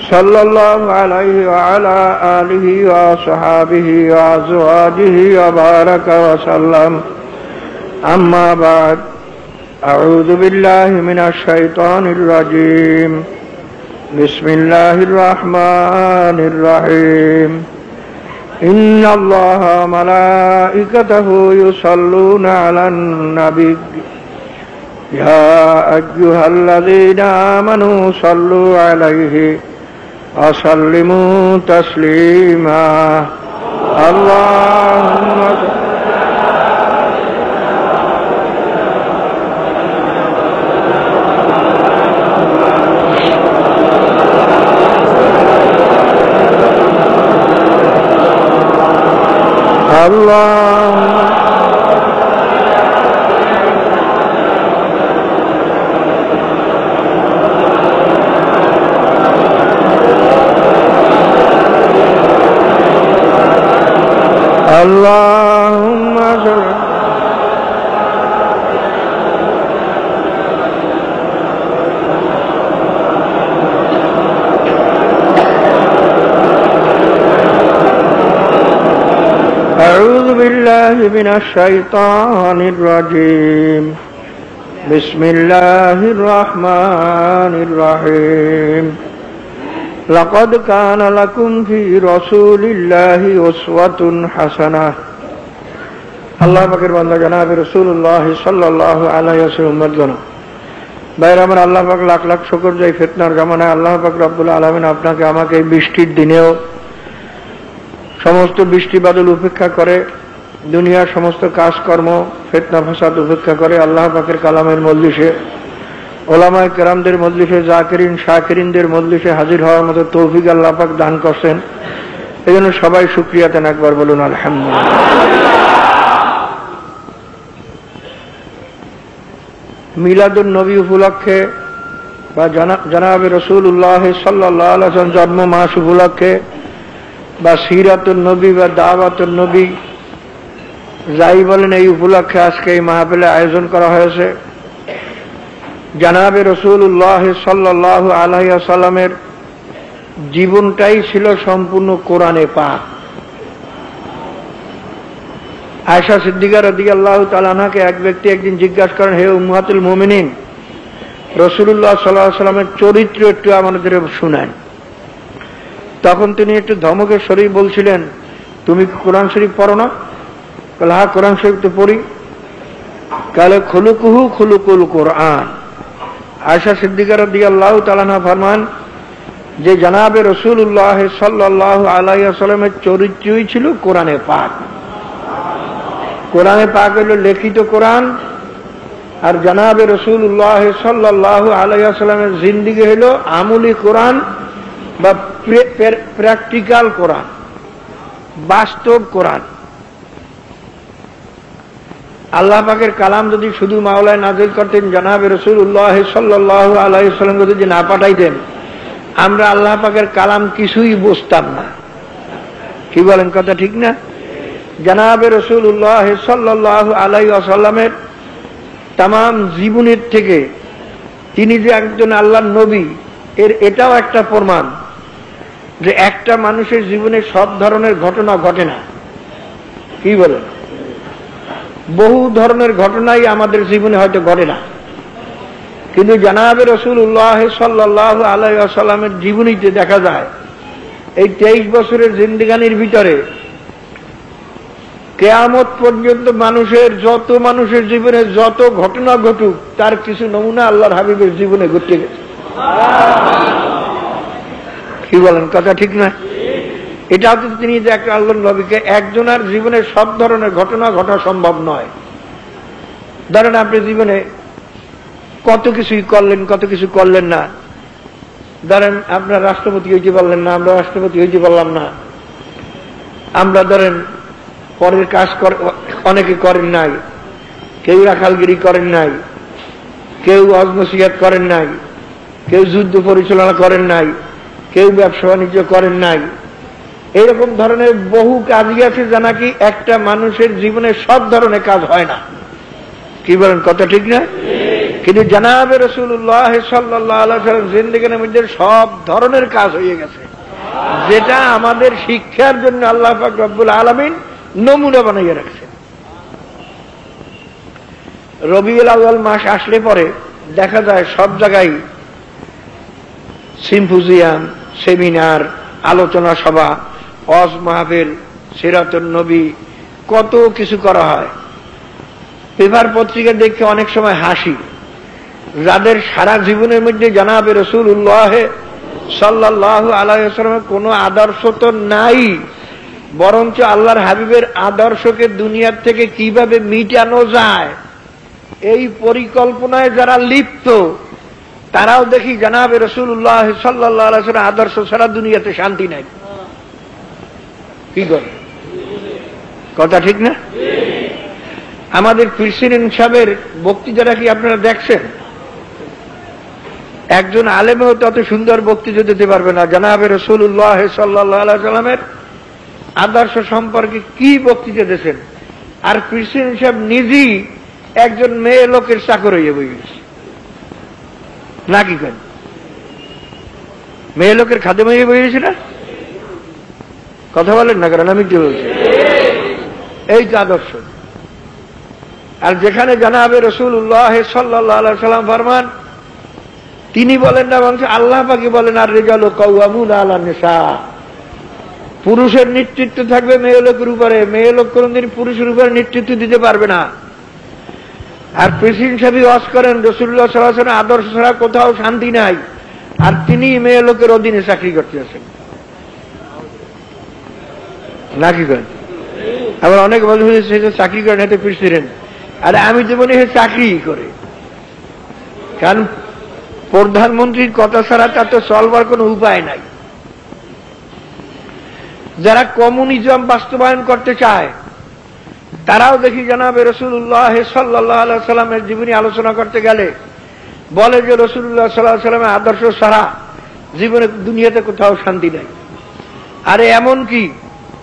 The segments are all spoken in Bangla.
صلى الله عليه وعلى آله وصحابه وأزواجه وبارك وسلم. أما بعد أعوذ بالله من الشيطان الرجيم بسم الله الرحمن الرحيم إن الله ملائكته يصلون على النبي يا أيها الذين آمنوا صلوا عليه وسلم وسلموا تسليما. اللهم اللهم من الشيطان الرجيم بسم الله الرحمن الرحيم لقد كان لكم في رسول الله أسوة حسنة আল্লাহ পাকের বান্দা জানাবে রসুল্লাহ সাল্লাহ আলাইসাল্লাম বাইরে আমার আল্লাহ পাক লাখ লাখ শকর যাই ফেতনার জামানায় আল্লাহ পাক রব্বুল আলমিন আপনাকে আমাকে এই বৃষ্টির দিনেও সমস্ত বৃষ্টি বাদল উপেক্ষা করে দুনিয়ার সমস্ত কাজকর্ম, ফেতনা, ফাসাদ উপেক্ষা করে আল্লাহ পাকের কালামের মল্লিশে ওলামায় কেরামদের মজলিসে, জাকিরিন, শাকিরিনদের মজলিসে হাজির হওয়ার মতো তৌফিক আল্লাহ পাক দান করছেন। এই জন্য সবাই সুক্রিয়া তেন একবার বলুন, আলহামদুলিল্লাহ। মিলাদুল নবী উপলক্ষে বা জানাবে রসুল উল্লাহ সাল্লাহ জন্ম মাস উপলক্ষে বা সিরাতুল নবী বা দাওয়াতুল নবী যাই বলেন, এই উপলক্ষে আজকে এই মাহফিলে আয়োজন করা হয়েছে। জানাবে রসুল্লাহ সাল্লাহ আলাইসাল্লামের জীবনটাই ছিল সম্পূর্ণ কোরআনে পাক। আয়সা সিদ্দিকার রদি আল্লাহ তালানাকে এক ব্যক্তি একদিন জিজ্ঞাসা করেন, হে উম্মাতুল মোমিনিন রসুল্লাহ সাল্লাহ সাল্লামের চরিত্র একটু আমাদের শুনেন। তখন তিনি একটু ধমকের শরীফ বলছিলেন, তুমি কোরআন শরীফ পড়ো না? বলে হ্যাঁ কোরআন শরীফ তো পড়ি। কালে খুলুকুহু খুলুকুল কোরআন। আয়সা সিদ্দিকার দিয়াল্লাহ তালানা ফরমান, যে জানাবে রসুল্লাহ সাল্লাহ আলাইসাল্লামের চরিত্রই ছিল কোরআনে পাক। কোরআনে পাক হইল লিখিত কোরআন, আর জানাবে রসুল্লাহ সাল্লাহ আলাইসাল্লামের জিন্দিগি হইল আমুলি কোরআন বা প্র্যাকটিক্যাল কোরআন, বাস্তব কোরআন। আল্লাহ পাকের কালাম যদি শুধু মাওলায় নাজিল করতেন, জানাবে রসুল উল্লাহ সাল্লাহ আলাইসাল্লাম যদি না পাঠাইতেন, আমরা আল্লাহ পাকের কালাম কিছুই বুঝতাম না। কি বলেন কথা ঠিক না? জানাবে রসুল উল্লাহ সাল্লাহ আলাই আসাল্লামের তাম জীবনের থেকে তিনি যে একজন আল্লাহ নবী, এর এটাও একটা প্রমাণ যে একটা মানুষের জীবনে সব ধরনের ঘটনা ঘটে না। কি বলেন? বহু ধরনের ঘটনাই আমাদের জীবনে হয়তো ঘটে না। কিন্তু জানাবে রসুল উল্লাহ সাল্লাহ আলাইসাল্লামের জীবনীতে দেখা যায়, এই তেইশ বছরের জিন্দিগানির ভিতরে কেয়ামত পর্যন্ত মানুষের, যত মানুষের জীবনে যত ঘটনা ঘটুক, তার কিছু নমুনা আল্লাহর হাবিবের জীবনে ঘটতে গেছে। কি বলেন, কথা ঠিক না এটা তো তিনি যে একটা আল্লাহ নবীকে একজনের জীবনে সব ধরনের ঘটনা ঘটা সম্ভব নয়। ধরেন আপনি জীবনে কত কিছুই করলেন, কত কিছু করলেন না। ধরেন আপনার রাষ্ট্রপতি হইতে পারলেন না, আমরা রাষ্ট্রপতি হইতে পারলাম না। আমরা ধরেন পরের কাজ অনেকে করেন নাই। কেউ রাখালগিরি করেন নাই। কেউ অজনসিয়াত করেন নাই। কেউ যুদ্ধ পরিচালনা করেন নাই। কেউ ব্যবসা বাণিজ্য করেন নাই। এরকম ধরনের বহু কাজই আছে যা নাকি একটা মানুষের জীবনে সব ধরনের কাজ হয় না। কি বলেন কথা ঠিক না? কিন্তু জানাবে রসুল্লাহ সাল্লাহ জিন্দিগানের মধ্যে সব ধরনের কাজ হয়ে গেছে। যেটা আমাদের শিক্ষার জন্য আল্লাহ রব্বুল আলমিন নমুনা বানাইয়া রাখছে রবিউল আউ্য়াল মাস আসলে পরে দেখা যায় সব জায়গায় সিম্পোজিয়াম সেমিনার আলোচনা সভা অজ মাহফিল সিরাতুল নবী, কত কিছু করা হয়। পেপার পত্রিকা দেখে অনেক সময় হাসি। যাদের সারা জীবনের মধ্যে জানাবে রসুল উল্লাহে সাল্লাহ আলাইসলামের কোন আদর্শ তো নাই, বরঞ্চ আল্লাহর হাবিবের আদর্শকে দুনিয়ার থেকে কীভাবে মিটানো যায়, এই পরিকল্পনায় যারা লিপ্ত, তারাও দেখি জানাবে রসুল্লাহ সাল্লাহ আদর্শ ছাড়া দুনিয়াতে শান্তি নাই। কি করে কথা ঠিক না? আমাদের প্রেসিডেন্ট সাহেবের বক্তৃতাটা কি আপনারা দেখছেন? একজন আলেমেও তত সুন্দর বক্তৃতা দিতে পারবে না। জানাবে রসুল্লাহ সাল্লাহ সাল্লামের আদর্শ সম্পর্কে কি বক্তৃতা দিয়েছেন? আর প্রেসিডেন্ট সাহেব নিজেই একজন মেয়ে লোকের চাকর হইয়া বই গেছে। নাকি কেন মেয়ে লোকের খাদ্য মেয়ে বই গেছে না? কথা বলেন না কারণ আমি কি বলছি এই তো আদর্শ। আর যেখানে জানাবে রসুল উল্লাহ সাল্লাহ সাল্লাম ফরমান, তিনি বলেন না বংশ আল্লাহ পাকি বলেন, আর রেজাল কৌয়ামুন আল্লাহ নেশা পুরুষের নেতৃত্ব থাকবে মেয়ে লোকের উপরে। মেয়ে লোক কোনদিন পুরুষের উপরে নেতৃত্ব দিতে পারবে না। আর প্রেসিডেন্ট সাহেব ওয়াজ করেন রসুল্লাহ সাল্লাহ আদর্শ ছাড়া কোথাও শান্তি নাই। আর তিনি মেয়ে লোকের অধীনে চাকরি করতে আছেন নাকি করেন? আবার অনেক বছর সে চাকরি করেন, এতে প্রেসিডেন্ট আর আমি তো মনে হয় চাকরি করে। কারণ প্রধানমন্ত্রীর কথা ছাড়া তার তো চলবার কোনো উপায় নাই। যারা কমিউনিজম বাস্তবায়ন করতে চায়, তারাও দেখি জানাবে রসুল্লাহ সাল্লাহ সাল্লামের জীবনী আলোচনা করতে গেলে বলে যে রসুল্লাহ সাল্লাহ সাল্লামের আদর্শ সারা জীবনে দুনিয়াতে কোথাও শান্তি নাই। আরে এমন কি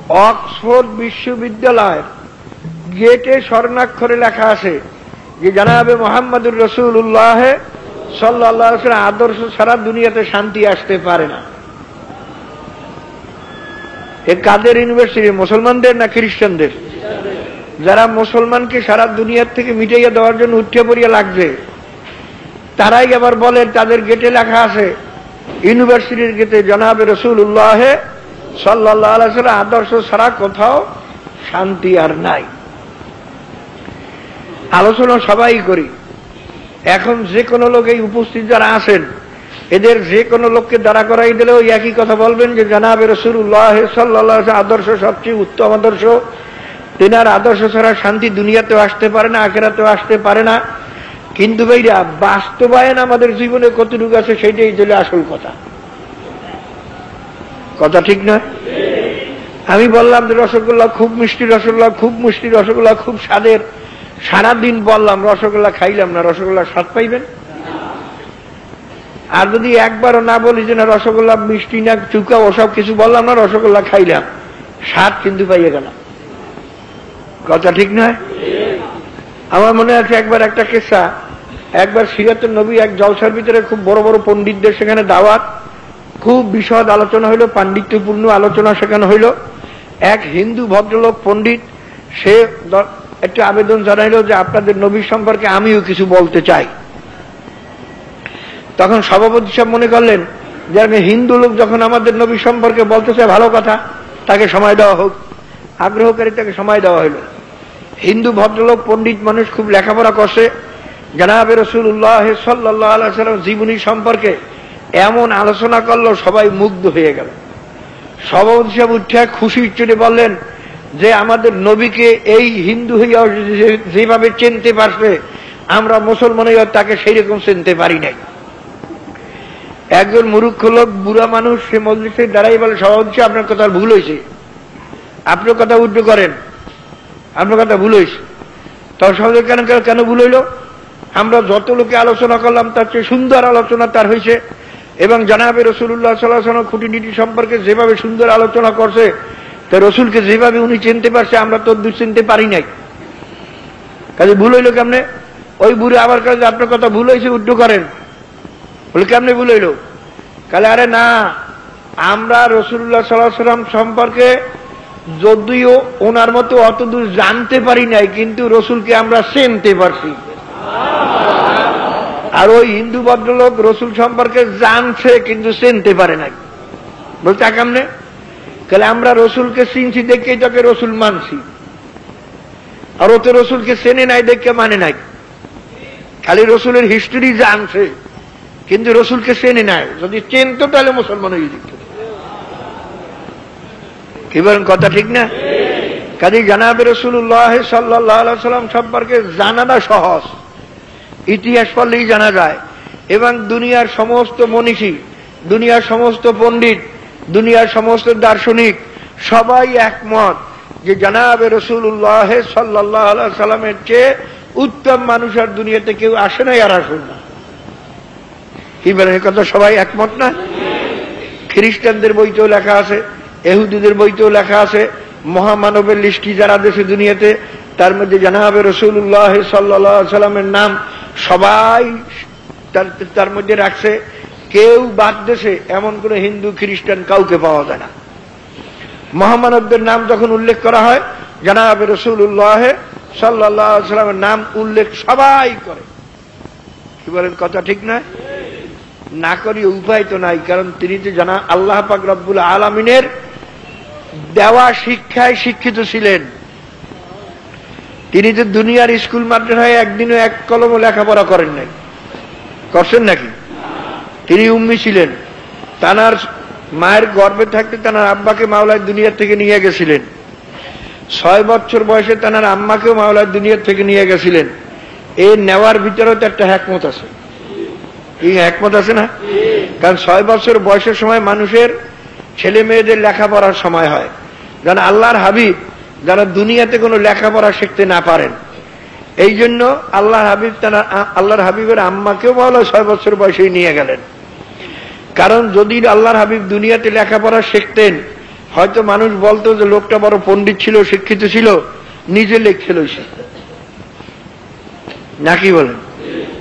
অক্সফোর্ড বিশ্ববিদ্যালয়ের গেটে স্বর্ণাক্ষরে লেখা আছে যে জানাবে মোহাম্মদুর রসুল্লাহ সাল্লাহ আদর্শ ছাড়া দুনিয়াতে শান্তি আসতে পারে না। এ কাদের ইউনিভার্সিটি, মুসলমানদের না খ্রিস্টানদের? যারা মুসলমানকে সারা দুনিয়ার থেকে মিটাইয়া দেওয়ার জন্য উঠে পড়িয়া লাগছে তারাই আবার বলে, তাদের গেটে লেখা আছে, ইউনিভার্সিটির গেটে জনাবে রসুল উল্লাহ সাল্লাহ আদর্শ ছাড়া কোথাও শান্তি আর নাই। আলোচনা সবাই করি। এখন যে কোনো লোক এই উপস্থিত যারা আছেন, এদের যে কোনো লোককে দাঁড়া করাই দিলেও একই কথা বলবেন যে, জানাবে রসুল্লাহ সাল্লাহ আদর্শ সবচেয়ে উত্তম আদর্শ। তেনার আদর্শ ছাড়া শান্তি দুনিয়াতেও আসতে পারে না, আখেরাতেও আসতে পারে না। কিন্তু ভাইরা, বাস্তবায়ন আমাদের জীবনে কতটুকু আছে সেটাই চলে আসল কথা। কথা ঠিক নয়? আমি বললাম যে রসগোল্লা খুব মিষ্টি, রসগোল্লা খুব মিষ্টি, রসগোল্লা খুব স্বাদের। সারাদিন বললাম, রসগোল্লা খাইলাম না, রসগোল্লা স্বাদ পাইবেন? আর যদি একবারও না বলি যে না, রসগোল্লা মিষ্টি না, চুকা, ওসব কিছু বললাম না, রসগোল্লা খাইলাম, স্বাদ কিন্তু পাইয়ে গেলাম। কথা ঠিক নয়? আমার মনে আছে একবার একটা কেসা, একবার সিরাতের নবী এক জলসার ভিতরে খুব বড় বড় পণ্ডিতদের সেখানে দাওয়াত খুব বিশদ আলোচনা হইল, পাণ্ডিত্যপূর্ণ আলোচনা সেখানে হইল। এক হিন্দু ভদ্রলোক পণ্ডিত, সে একটা আবেদন জানাইল যে আপনাদের নবী সম্পর্কে আমিও কিছু বলতে চাই। তখন সভাপতি সাহেব মনে করলেন যে আমি হিন্দু লোক যখন আমাদের নবী সম্পর্কে বলতে চাই ভালো কথা, তাকে সময় দেওয়া হোক। আগ্রহকারী তাকে সময় দেওয়া হইল। হিন্দু ভদ্রলোক পণ্ডিত মানুষ খুব লেখাপড়া করছে। জানাবে রসুল্লাহ সাল্লাহ সাল্লাম জীবনী সম্পর্কে এমন আলোচনা করল, সবাই মুগ্ধ হয়ে গেল। সভাপতি সাহেব উঠে খুশি চলে বললেন যে, আমাদের নবীকে এই হিন্দু হইয়া যেভাবে চিনতে পারছে, আমরা মুসলমান হইয়া তাকে সেই রকম চিনতে পারি নাই। একজন মুরুক্ষ লোক, বুড়া মানুষ, সে মজলিসে দাঁড়াই বলে সভা হচ্ছে আপনার কথা ভুল হয়েছে। আপনার কথা উল্টো করেন। আপনার কথা ভুল হয়েছে। তখন সহজে কেন কেন ভুল হইল? আমরা যত লোকে আলোচনা করলাম, তার চেয়ে সুন্দর আলোচনা তার হয়েছে। এবং জানাবে রসুল্লাহ সাল্লাহ খুঁটিনীতি সম্পর্কে যেভাবে সুন্দর আলোচনা করছে, তা রসুলকে যেভাবে উনি চিনতে পারছে, আমরা তো দূর চিনতে পারি নাই। কাজে ভুল হইল কেমনে? ওই বুড়ে আবার কাজে আপনার কথা ভুল হয়েছে, উড্ড করেন। বলে কেমনে ভুল হইল? কালে আরে না, আমরা রসুল্লাহ সাল্লাহ সাল্লাম সম্পর্কে যদিও ওনার মতো অত দূর জানতে পারি নাই, কিন্তু রসুলকে আমরা চিনতে পারছি। আর ওই হিন্দু ভদ্রলোক রসুল সম্পর্কে জানছে কিন্তু চিনতে পারে নাই। বলতে কেমনে? তাহলে আমরা রসুলকে চিনছি দেখে তোকে রসুল মানছি। আর ওতে রসুলকে চেনে নাই দেখে মানে নাই। খালি রসুলের হিস্টোরি জানছে কিন্তু রসুলকে চেনে নাই। যদি চেনত তাহলে মুসলমান হয়ে যেত। কি বলেন কথা ঠিক না? কাজে জানাবে রসুল্লাহ সাল্লাহ সাল্লাম সম্পর্কে জানাটা সহজ। ইতিহাস পড়লেই জানা যায়। এবং দুনিয়ার সমস্ত মনীষী, দুনিয়ার সমস্ত পণ্ডিত, দুনিয়ার সমস্ত দার্শনিক সবাই একমত যে জানাবে রসুল্লাহ সাল্লাহ সাল্লামের চেয়ে উত্তম মানুষ আর দুনিয়াতে কেউ আসে নাই আর আসুন না। কি বলেন কথা সবাই একমত না? খ্রিস্টানদের বইতেও লেখা আছে, এহুদিদের বইতেও লেখা আছে, মহামানবের লিস্টি যারা দেশে দুনিয়াতে তার মধ্যে জানাবে রসুল্লাহ সাল্লা সাল্লামের নাম সবাই তার মধ্যে রাখছে। কেউ বাদ দেশে এমন কোন হিন্দু, খ্রিস্টান কাউকে পাওয়া যায় না। মহামানবদের নাম যখন উল্লেখ করা হয়, জানাবে রসুল্লাহ সাল্লাহ সাল্লামের নাম উল্লেখ সবাই করে। কি বলেন, কথা ঠিক নয়? না করি উপায় তো নাই, কারণ তিনি তো জানা আল্লাহ পাক রব্বুল আলমিনের দেওয়া শিক্ষায় শিক্ষিত ছিলেন। তিনি তো দুনিয়ার স্কুল মাদ্রাসায় একদিনও এক কলমও লেখাপড়া করেন নাই। করছেন নাকি? তিনি উম্মি ছিলেন। তানার মায়ের গর্বে থাকতে তানার আব্বাকে মাওলায় দুনিয়ার থেকে নিয়ে গেছিলেন। ছয় বছর বয়সে তানার আম্মাকেও মাওলায় দুনিয়ার থেকে নিয়ে গেছিলেন। এই নেওয়ার ভিতরেও তো একটা হ্যাকমত আছে। এই একমত আছে না? কারণ ছয় বছর বয়সের সময় মানুষের ছেলে মেয়েদের লেখাপড়ার সময় হয়। যেন আল্লাহর হাবিব যারা দুনিয়াতে কোনো লেখাপড়া শিখতে না পারেন। এই জন্য আল্লাহ হাবিব তারা, আল্লাহর হাবিবের আম্মাকেও বলো ছয় বছর বয়সেই নিয়ে গেলেন। কারণ যদি আল্লাহর হাবিব দুনিয়াতে লেখাপড়া শিখতেন, হয়তো মানুষ বলতো যে লোকটা বড় পণ্ডিত ছিল, শিক্ষিত ছিল, নিজে লেখছিল নাকি বলেন?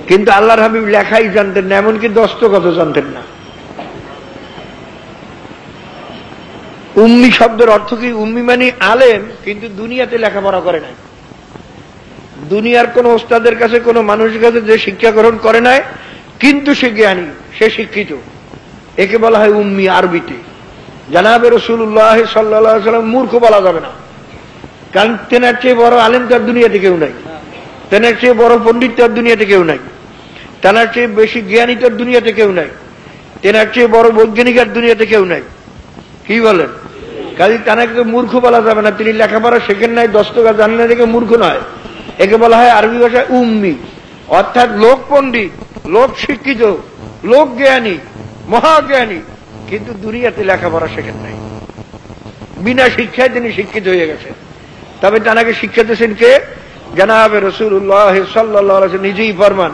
কিন্তু আল্লাহর হাবিব লেখাই জানতেন না, এমনকি দস্তগত জানতেন না। উম্মি শব্দের অর্থ কি? উম্মি মানে আলেম, কিন্তু দুনিয়াতে লেখাপড়া করে নাই। দুনিয়ার কোন ওস্তাদের কাছে, কোন মানুষের কাছে যে শিক্ষা গ্রহণ করে নাই, কিন্তু সে জ্ঞানী, সে শিক্ষিত। একে বলা হয় উম্মি আরবিতে। জানাবে রসুল্লাহ সাল্লাম মূর্খ বলা যাবে না। কারণ তেনার চেয়ে বড় আলেম তার দুনিয়াতে কেউ নাই। তেনার চেয়ে বড় পণ্ডিত তার দুনিয়াতে কেউ নাই। তেনার চেয়ে বেশি জ্ঞানী তার দুনিয়াতে কেউ নাই। তেনার চেয়ে বড় বৈজ্ঞানিক আর দুনিয়াতে কেউ নাই। কি বলেন? কাজে তানাকে মূর্খ বলা যাবে না। তিনি লেখাপড়া শেখেন নাই দস্তকা জানেন না দেখে মূর্খ নয়। একে বলা হয় আরবি ভাষায় উম্মি। অর্থাৎ লোক পণ্ডিত, লোক শিক্ষিত, লোক জ্ঞানী, মহাজ্ঞানী। কিন্তু দুনিয়াতে লেখাপড়া শেখেন নাই। বিনা শিক্ষায় তিনি শিক্ষিত হয়ে গেছেন। তবে তানাকে শিক্ষা দিয়েছেন কে? জানাবে রসুল্লাহ সাল্লাহ নিজেই ফরমান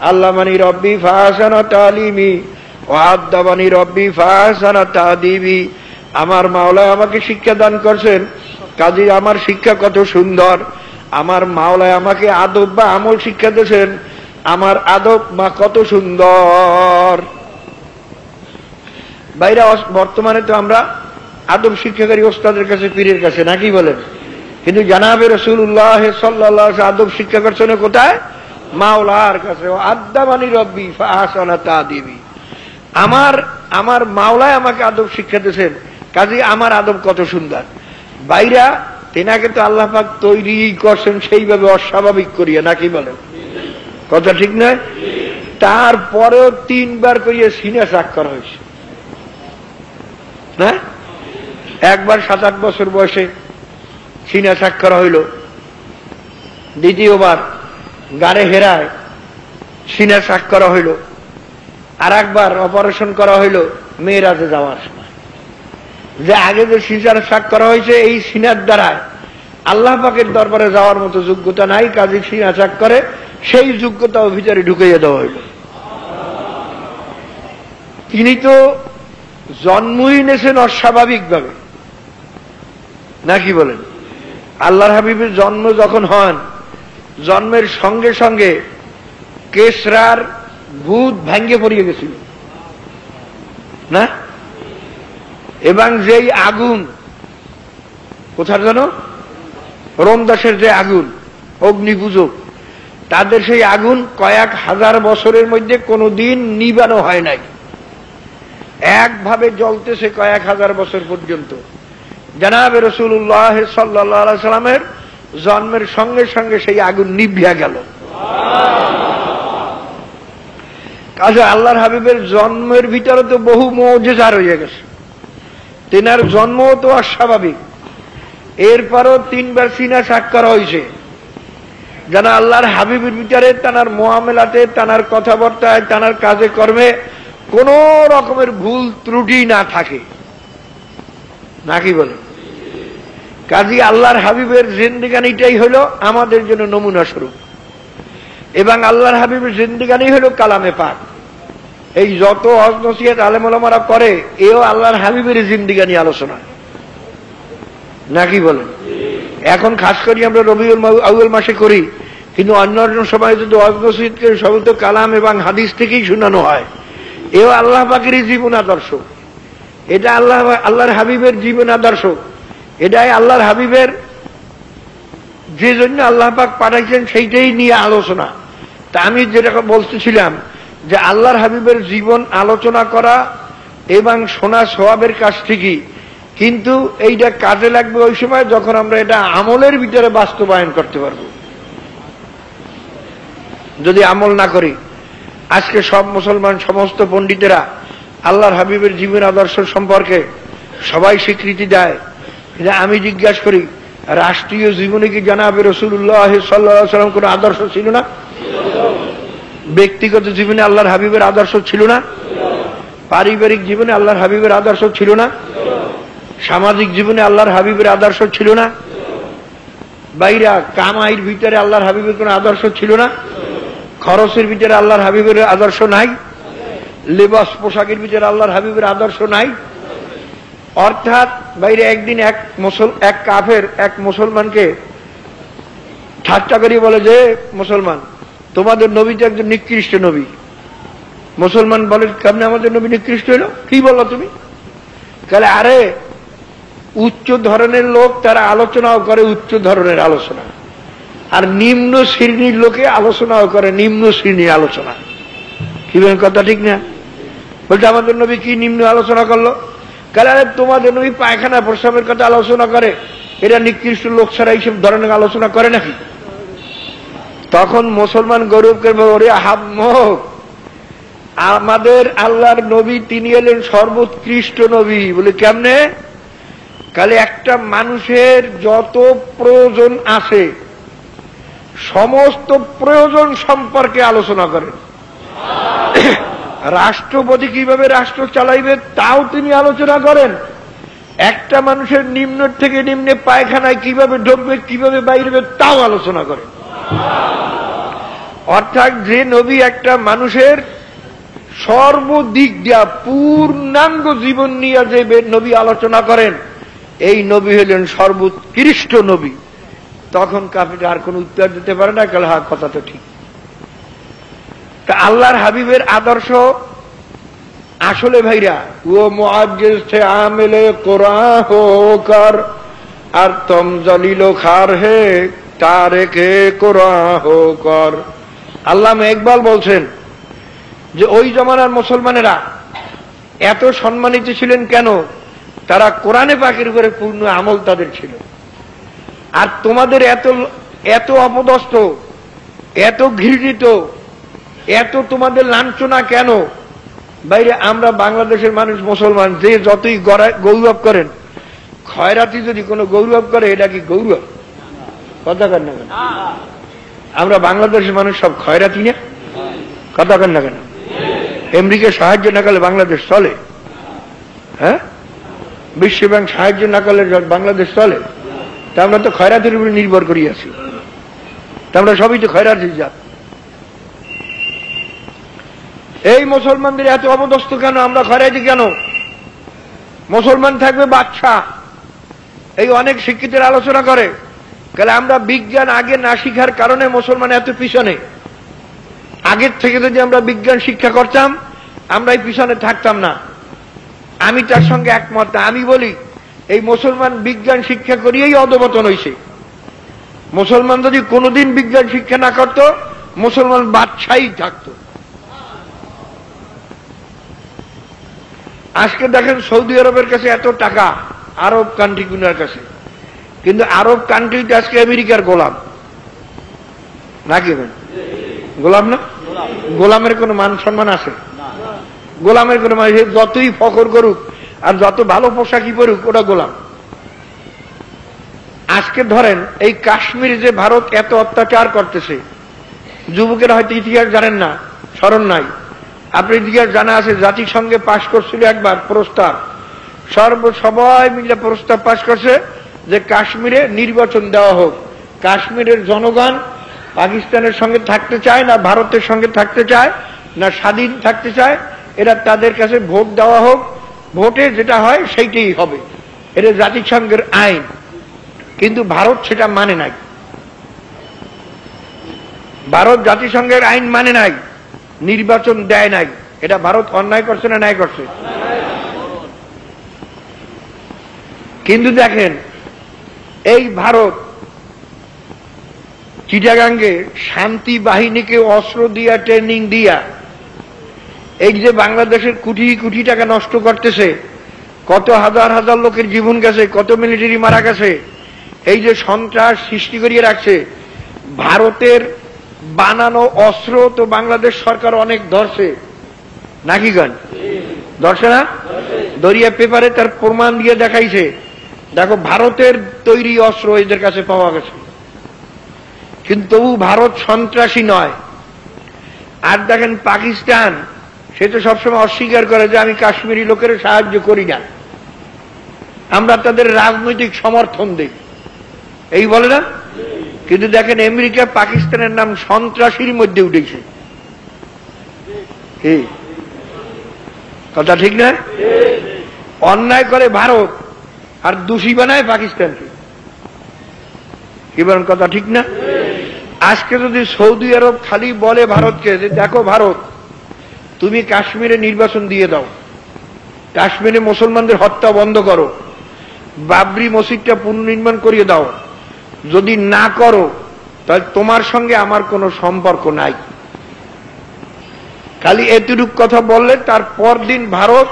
আল্লাহ মানি রব্বি ফাহাসানা তালিমি ও আদাবানি রব্বি ফাহাসানা তাদিবি। আমার মাওলায় আমাকে শিক্ষা দান করছেন। কাজী, আমার শিক্ষা কত সুন্দর। আমার মাওলায় আমাকে আদব বা আমল শিক্ষা দিয়েছেন। আমার আদব বা কত সুন্দর। বাইরে বর্তমানে তো আমরা আদব শিক্ষাকারী ওস্তাদের কাছে, পীরের কাছে, নাকি বলেন? কিন্তু জানাবে রসুল্লাহ সাল্লাহ আদব শিক্ষা করছেন কোথায়? মাওলার কাছে। আদাবানি রব্বি ফাহাসানা তা দিবি আমার আমার মাওলায় আমাকে আদব শিক্ষা দিয়েছেন। কাজে আমার আদব কত সুন্দর। বাইরা, তেনাকে তো আল্লাহ পাক তৈরি করছেন সেইভাবে অস্বাভাবিক করিয়া, নাকি বলেন? কথা ঠিক নয় তারপরেও তিনবার করিয়া সিনে চাক করা হয়েছে। না? একবার সাত আট বছর বয়সে সিনা চাক করা হইল। দ্বিতীয়বার গাড়ে হেরায় সিনা চাক করা হইল। আর একবার অপারেশন করা হইল মেয়েরাজে যাওয়ার। যে আগে যে সিজার শাক করা হয়েছে, এই সিনার দ্বারা আল্লাহ পাকের দরবারে যাওয়ার মতো যোগ্যতা নাই, কাজে সিনা শাক করে, সেই যোগ্যতাও ভিতরে ঢুকাইয়া দেওয়া হইল। তিনি তো জন্মই নেছেন অস্বাভাবিকভাবে। নাকি বলেন? আল্লাহর হাবিবের জন্ম যখন হন, জন্মের সঙ্গে সঙ্গে কেসরার ভূত ভাঙ্গে পড়িয়ে গেছিল। না? এবং যেই আগুন, কোথার জানো রোমদাসের যে আগুন অগ্নি পুজো তাদের সেই আগুন কয়েক হাজার বছরের মধ্যে কোনো দিন নিবানো হয় নাই। একভাবে জ্বলতেছে কয়েক হাজার বছর পর্যন্ত। জানাবে রসুল্লাহ সাল্লা সাল্লামের জন্মের সঙ্গে সঙ্গে সেই আগুন নিভিয়া গেল। কাজে আল্লাহর হাবিবের জন্মের ভিতরে তো বহু মৌজেজা রয়ে গেছে। তেনার জন্ম তো অস্বাভাবিক এরপরও তিনবার সিনা সাক্ষর হয়েছে। যেন আল্লাহর হাবিবের ভিতরে তানার মোহামেলাতে, তানার কথাবার্তায়, তানার কাজে কর্মে কোন রকমের ভুল ত্রুটি না থাকে। নাকি বলে? কাজী আল্লাহর হাবিবের জিন্দিগানিটাই হলো আমাদের জন্য নমুনা স্বরূপ। এবং আল্লাহর হাবিবের জিন্দিগানি হলো কালামে পাক। এই যত অজনসিয়াত আলেমলামারা করে, এও আল্লাহর হাবিবের জিন্দিগানি আলোচনা। নাকি বলেন? এখন খাস করি আমরা রবিউল আউল মাসে করি, কিন্তু অন্য অন্য সময় যদি অজনসিদকে সব তো কালাম এবং হাদিস থেকেই শোনানো হয়, এও আল্লাহ পাকেরই জীবন আদর্শ। এটা আল্লাহ আল্লাহর হাবিবের জীবন আদর্শ। এটাই আল্লাহর হাবিবের যে জন্য আল্লাহ পাক পাঠাইছেন সেইটাই নিয়ে আলোচনা। তা আমি যেটা বলতেছিলাম যে আল্লাহর হাবিবের জীবন আলোচনা করা এবং শোনা সোয়াবের কাছ থেকেই কিন্তু এইটা কাজে লাগবে ওই সময় যখন আমরা এটা আমলের ভিতরে বাস্তবায়ন করতে পারব। যদি আমল না করি, আজকে সব মুসলমান, সমস্ত পণ্ডিতেরা আল্লাহর হাবিবের জীবন আদর্শ সম্পর্কে সবাই স্বীকৃতি দেয়। যে আমি জিজ্ঞাসা করি, রাষ্ট্রীয় জীবনে কি জানাবে রসুল্লাহ সাল্লাহ সাল্লাম কোন আদর্শ ছিল না? ব্যক্তিগত জীবনে আল্লাহর হাবিবের আদর্শ ছিল না। পারিবারিক জীবনে আল্লাহর হাবিবের আদর্শ ছিল না। সামাজিক জীবনে আল্লাহর হাবিবের আদর্শ ছিল না। বাইরা কামাইয়ের ভিতরে আল্লাহর হাবিবের কোন আদর্শ ছিল না। খরচের ভিতরে আল্লাহর হাবিবের আদর্শ নাই। লেবাস পোশাকের ভিতরে আল্লাহর হাবিবের আদর্শ নাই। অর্থাৎ বাইরে একদিন এক মুসল, এক কাফের, এক মুসলমানকে ঠাট্টা করিয়ে বলে যে, মুসলমান তোমাদের নবী তো একজন নিকৃষ্ট নবী। মুসলমান বলে, কেমনি আমাদের নবী নিকৃষ্ট হলো? কি বলল তুমি? তাহলে, আরে, উচ্চ ধরনের লোক তারা আলোচনাও করে উচ্চ ধরনের আলোচনা। আর নিম্ন শ্রেণির লোকে আলোচনাও করে নিম্ন শ্রেণির আলোচনা। কি কথা ঠিক না? বলছে, আমাদের নবী কি নিম্ন আলোচনা করল? কালে আরে, তোমাদের নবী পায়খানা প্রস্রাবের কথা আলোচনা করে। এরা নিকৃষ্ট লোক ছাড়া এইসব ধরনের আলোচনা করে নাকি? তখন মুসলমান গৌরবকে ওরে হাম্মক আমাদের আল্লাহর নবী তিনি এলেন সর্বোৎকৃষ্ট নবী। বলে কেমনে? কালে একটা মানুষের যত প্রয়োজন আছে সমস্ত প্রয়োজন সম্পর্কে আলোচনা করেন। রাষ্ট্রপতি কীভাবে রাষ্ট্র চালাইবে তাও তিনি আলোচনা করেন। একটা মানুষের নিম্ন থেকে নিম্নে পায়খানায় কীভাবে ঢুকবে কীভাবে বাইরবে তাও আলোচনা করেন। অর্থাৎ যে নবী একটা মানুষের সর্বদিক দিয়া পূর্ণাঙ্গ জীবন নিয়ে যে নবী আলোচনা করেন, এই নবী হলেন সর্বোৎকৃষ্ট নবী। তখন কাফিটা আর কোন উত্তর দিতে পারে না কাল হা কথা তো ঠিক। তা আল্লাহর হাবিবের আদর্শ আসলে ভাইরা, ও মুআজ্জিজ আমেলে কোরআন হোকর আর তম জলিল খার হে তারে কে কোরআন হোকর আল্লাহ ইকবাল বলছেন যে, ওই জমানার মুসলমানেরা এত সম্মানিত ছিলেন কেন? তারা কোরআনে পাকের উপরে পূর্ণ আমল তাদের ছিল। আর তোমাদের এত এত অপদস্থ, এত ঘৃণিত, এত তোমাদের লাঞ্ছনা কেন? বাইরে আমরা বাংলাদেশের মানুষ মুসলমান, যে যতই গৌরব করেন খয়রাতি যদি কোনো গৌরব করে, এটা কি গৌরব? কথা কেন না কেন? আমরা বাংলাদেশের মানুষ সব খয়রাতি না? কথা কেন না কেন? আমেরিকা সাহায্য না করলে বাংলাদেশ চলে? হ্যাঁ? বিশ্বব্যাংক সাহায্য না করলে বাংলাদেশ চলে? তা আমরা তো খয়রাতের উপরে নির্ভর করি আছি। তা আমরা সবই তো খয়রাতির জাত। এই মুসলমানদের এত অবদস্ত কেন? আমরা খয়রাতি কেন? মুসলমান থাকবে বাচ্চা এই অনেক শিক্ষিতের আলোচনা করে। তাহলে আমরা বিজ্ঞান আগে না শিখার কারণে মুসলমান এত পিছনে। আগের থেকে যদি আমরা বিজ্ঞান শিক্ষা করতাম, আমরা এই পিছনে থাকতাম না। আমি তার সঙ্গে একমত। না আমি বলি, এই মুসলমান বিজ্ঞান শিক্ষা করিয়েই অধপতন হয়েছে মুসলমান যদি কোনোদিন বিজ্ঞান শিক্ষা না করত, মুসলমান বাদশাহী থাকত। আজকে দেখেন সৌদি আরবের কাছে এত টাকা, আরব কান্ট্রিগুনার কাছে। কিন্তু আরব কান্ট্রিতে আজকে আমেরিকার গোলাম। নাকি? গোলাম না? গোলামের কোনো মান সম্মান আছে? গোলামের কোনো মান যতই ফখর করুক আর যত ভালো পোশাকই পরুক, ওটা গোলাম। আজকে ধরেন, এই কাশ্মীরে যে ভারত এত অত্যাচার করতেছে, যুবকেরা হয়তো ইতিহাস জানেন না, স্মরণ নাই। আপনি ইতিহাস জানা আছে জাতিসংঘে পাশ করছিল একবার, প্রস্তাব। সর্ব সবাই মিলে প্রস্তাব পাশ করছে যে কাশ্মীরে নির্বাচন দেওয়া হোক। কাশ্মীরের জনগণ পাকিস্তানের সঙ্গে থাকতে চায় না, ভারতের সঙ্গে থাকতে চায় না, স্বাধীন থাকতে চায়, এরা তাদের কাছে ভোট দেওয়া হোক। ভোটে যেটা হয় সেইটাই হবে। এটা জাতিসংঘের আইন। কিন্তু ভারত সেটা মানে নাই। ভারত জাতিসংঘের আইন মানে নাই। নির্বাচন দেয় নাই। এটা ভারত অন্যায় করছে না ন্যায় করছে? কিন্তু দেখেন এই ভারত চিটাগাঙ্গে শান্তি বাহিনীকে অস্ত্র দিয়া ট্রেনিং দিয়া, এই যে বাংলাদেশের কোটি কোটি টাকা নষ্ট করতেছে, কত হাজার হাজার লোকের জীবন গেছে, কত মিলিটারি মারা গেছে, এই যে সন্ত্রাস সৃষ্টি করিয়ে রাখছে, ভারতের বানানো অস্ত্র তো বাংলাদেশ সরকার অনেক ধরছে। নাকি গান? ধরছে না? দরিয়া পেপারে তার প্রমাণ দিয়ে দেখাইছে। দেখো, ভারতের তৈরি অস্ত্র এদের কাছে পাওয়া গেছে। কিন্তু তবু ভারত সন্ত্রাসী নয়। আর দেখেন, পাকিস্তান, সে তো সবসময় অস্বীকার করে যে আমি কাশ্মীরি লোকের সাহায্য করি না। আমরা তাদের রাজনৈতিক সমর্থন দিই। এই বলে না? কিন্তু দেখেন, আমেরিকা পাকিস্তানের নাম সন্ত্রাসীর মধ্যে উঠেছে। কথা ঠিক না? অন্যায় করে ভারত আর দোষী বানায় পাকিস্তানকে বলেন কথা ঠিক না? আজকে যদি সৌদি আরব খালি বলে ভারতকে যে দেখো ভারত, তুমি কাশ্মীরে নির্বাচন দিয়ে দাও। কাশ্মীরে মুসলমানদের হত্যা বন্ধ করো। বাবরি মসজিদটা পুনর্নির্মাণ করিয়ে দাও। যদি না করো, তাহলে তোমার সঙ্গে আমার কোনো সম্পর্ক নাই। খালি এতটুক কথা বললে তার পরদিন ভারত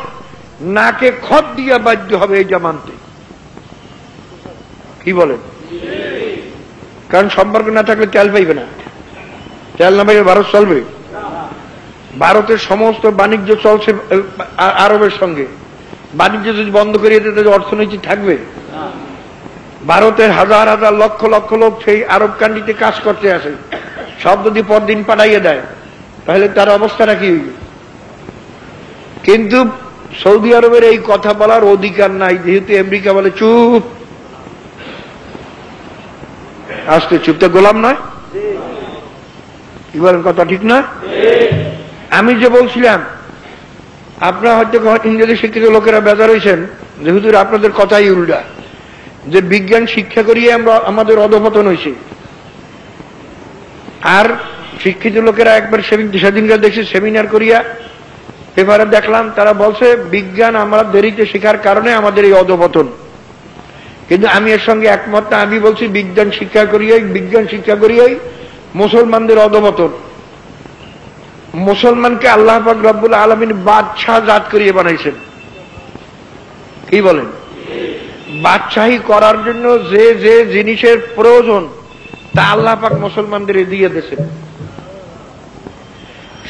নাকে খত দিয়া বাধ্য হবে এইটা মানতে কি বলেন? কারণ সম্পর্ক না থাকলে তেল পাইবে না। তেল না পাইবে ভারত চলবে। ভারতের সমস্ত বাণিজ্য চলছে আরবের সঙ্গে। বাণিজ্য যদি বন্ধ করিয়ে দিতে অর্থনীতি থাকবে। ভারতের হাজার হাজার লক্ষ লক্ষ লোক সেই আরব কান্ট্রিতে কাজ করতে আসে। সব যদি পরদিন পাঠাইয়ে দেয়, তাহলে তার অবস্থাটা কি হইবে? কিন্তু সৌদি আরবের এই কথা বলার অধিকার নাই। যেহেতু আমেরিকা বলে, চুপ আসতে চুপ তো গোলাম নয়? বলেন কথা ঠিক না আমি যে বলছিলাম, আপনারা হয়তো ইংরেজি শিক্ষিত লোকেরা বেজার হয়েছেন যেহেতু আপনাদের কথাই উল্টা। যে বিজ্ঞান শিক্ষা করিয়ে আমরা আমাদের অধপতন হয়েছে। আর শিক্ষিত লোকেরা একবার সেদিনকার দেখছি, সেমিনার করিয়া পেপারে দেখলাম, তারা বলছে, বিজ্ঞান আমরা দেরিতে শেখার কারণে আমাদের এই অধপতন। কিন্তু আমি এর সঙ্গে একমত না। আমি বলছি, বিজ্ঞান শিক্ষা করিয়াই, বিজ্ঞান শিক্ষা করিয়াই মুসলমানদের অধপতন। মুসলমানকে আল্লাহ পাক রব্বুল আলমিন বাদশাহ জাত করিয়ে বানাইছেন। কি বলেন? বাদশাহী করার জন্য যে যে জিনিসের প্রয়োজন, তা আল্লাহ পাক মুসলমানদের দিয়ে দিয়েছেন।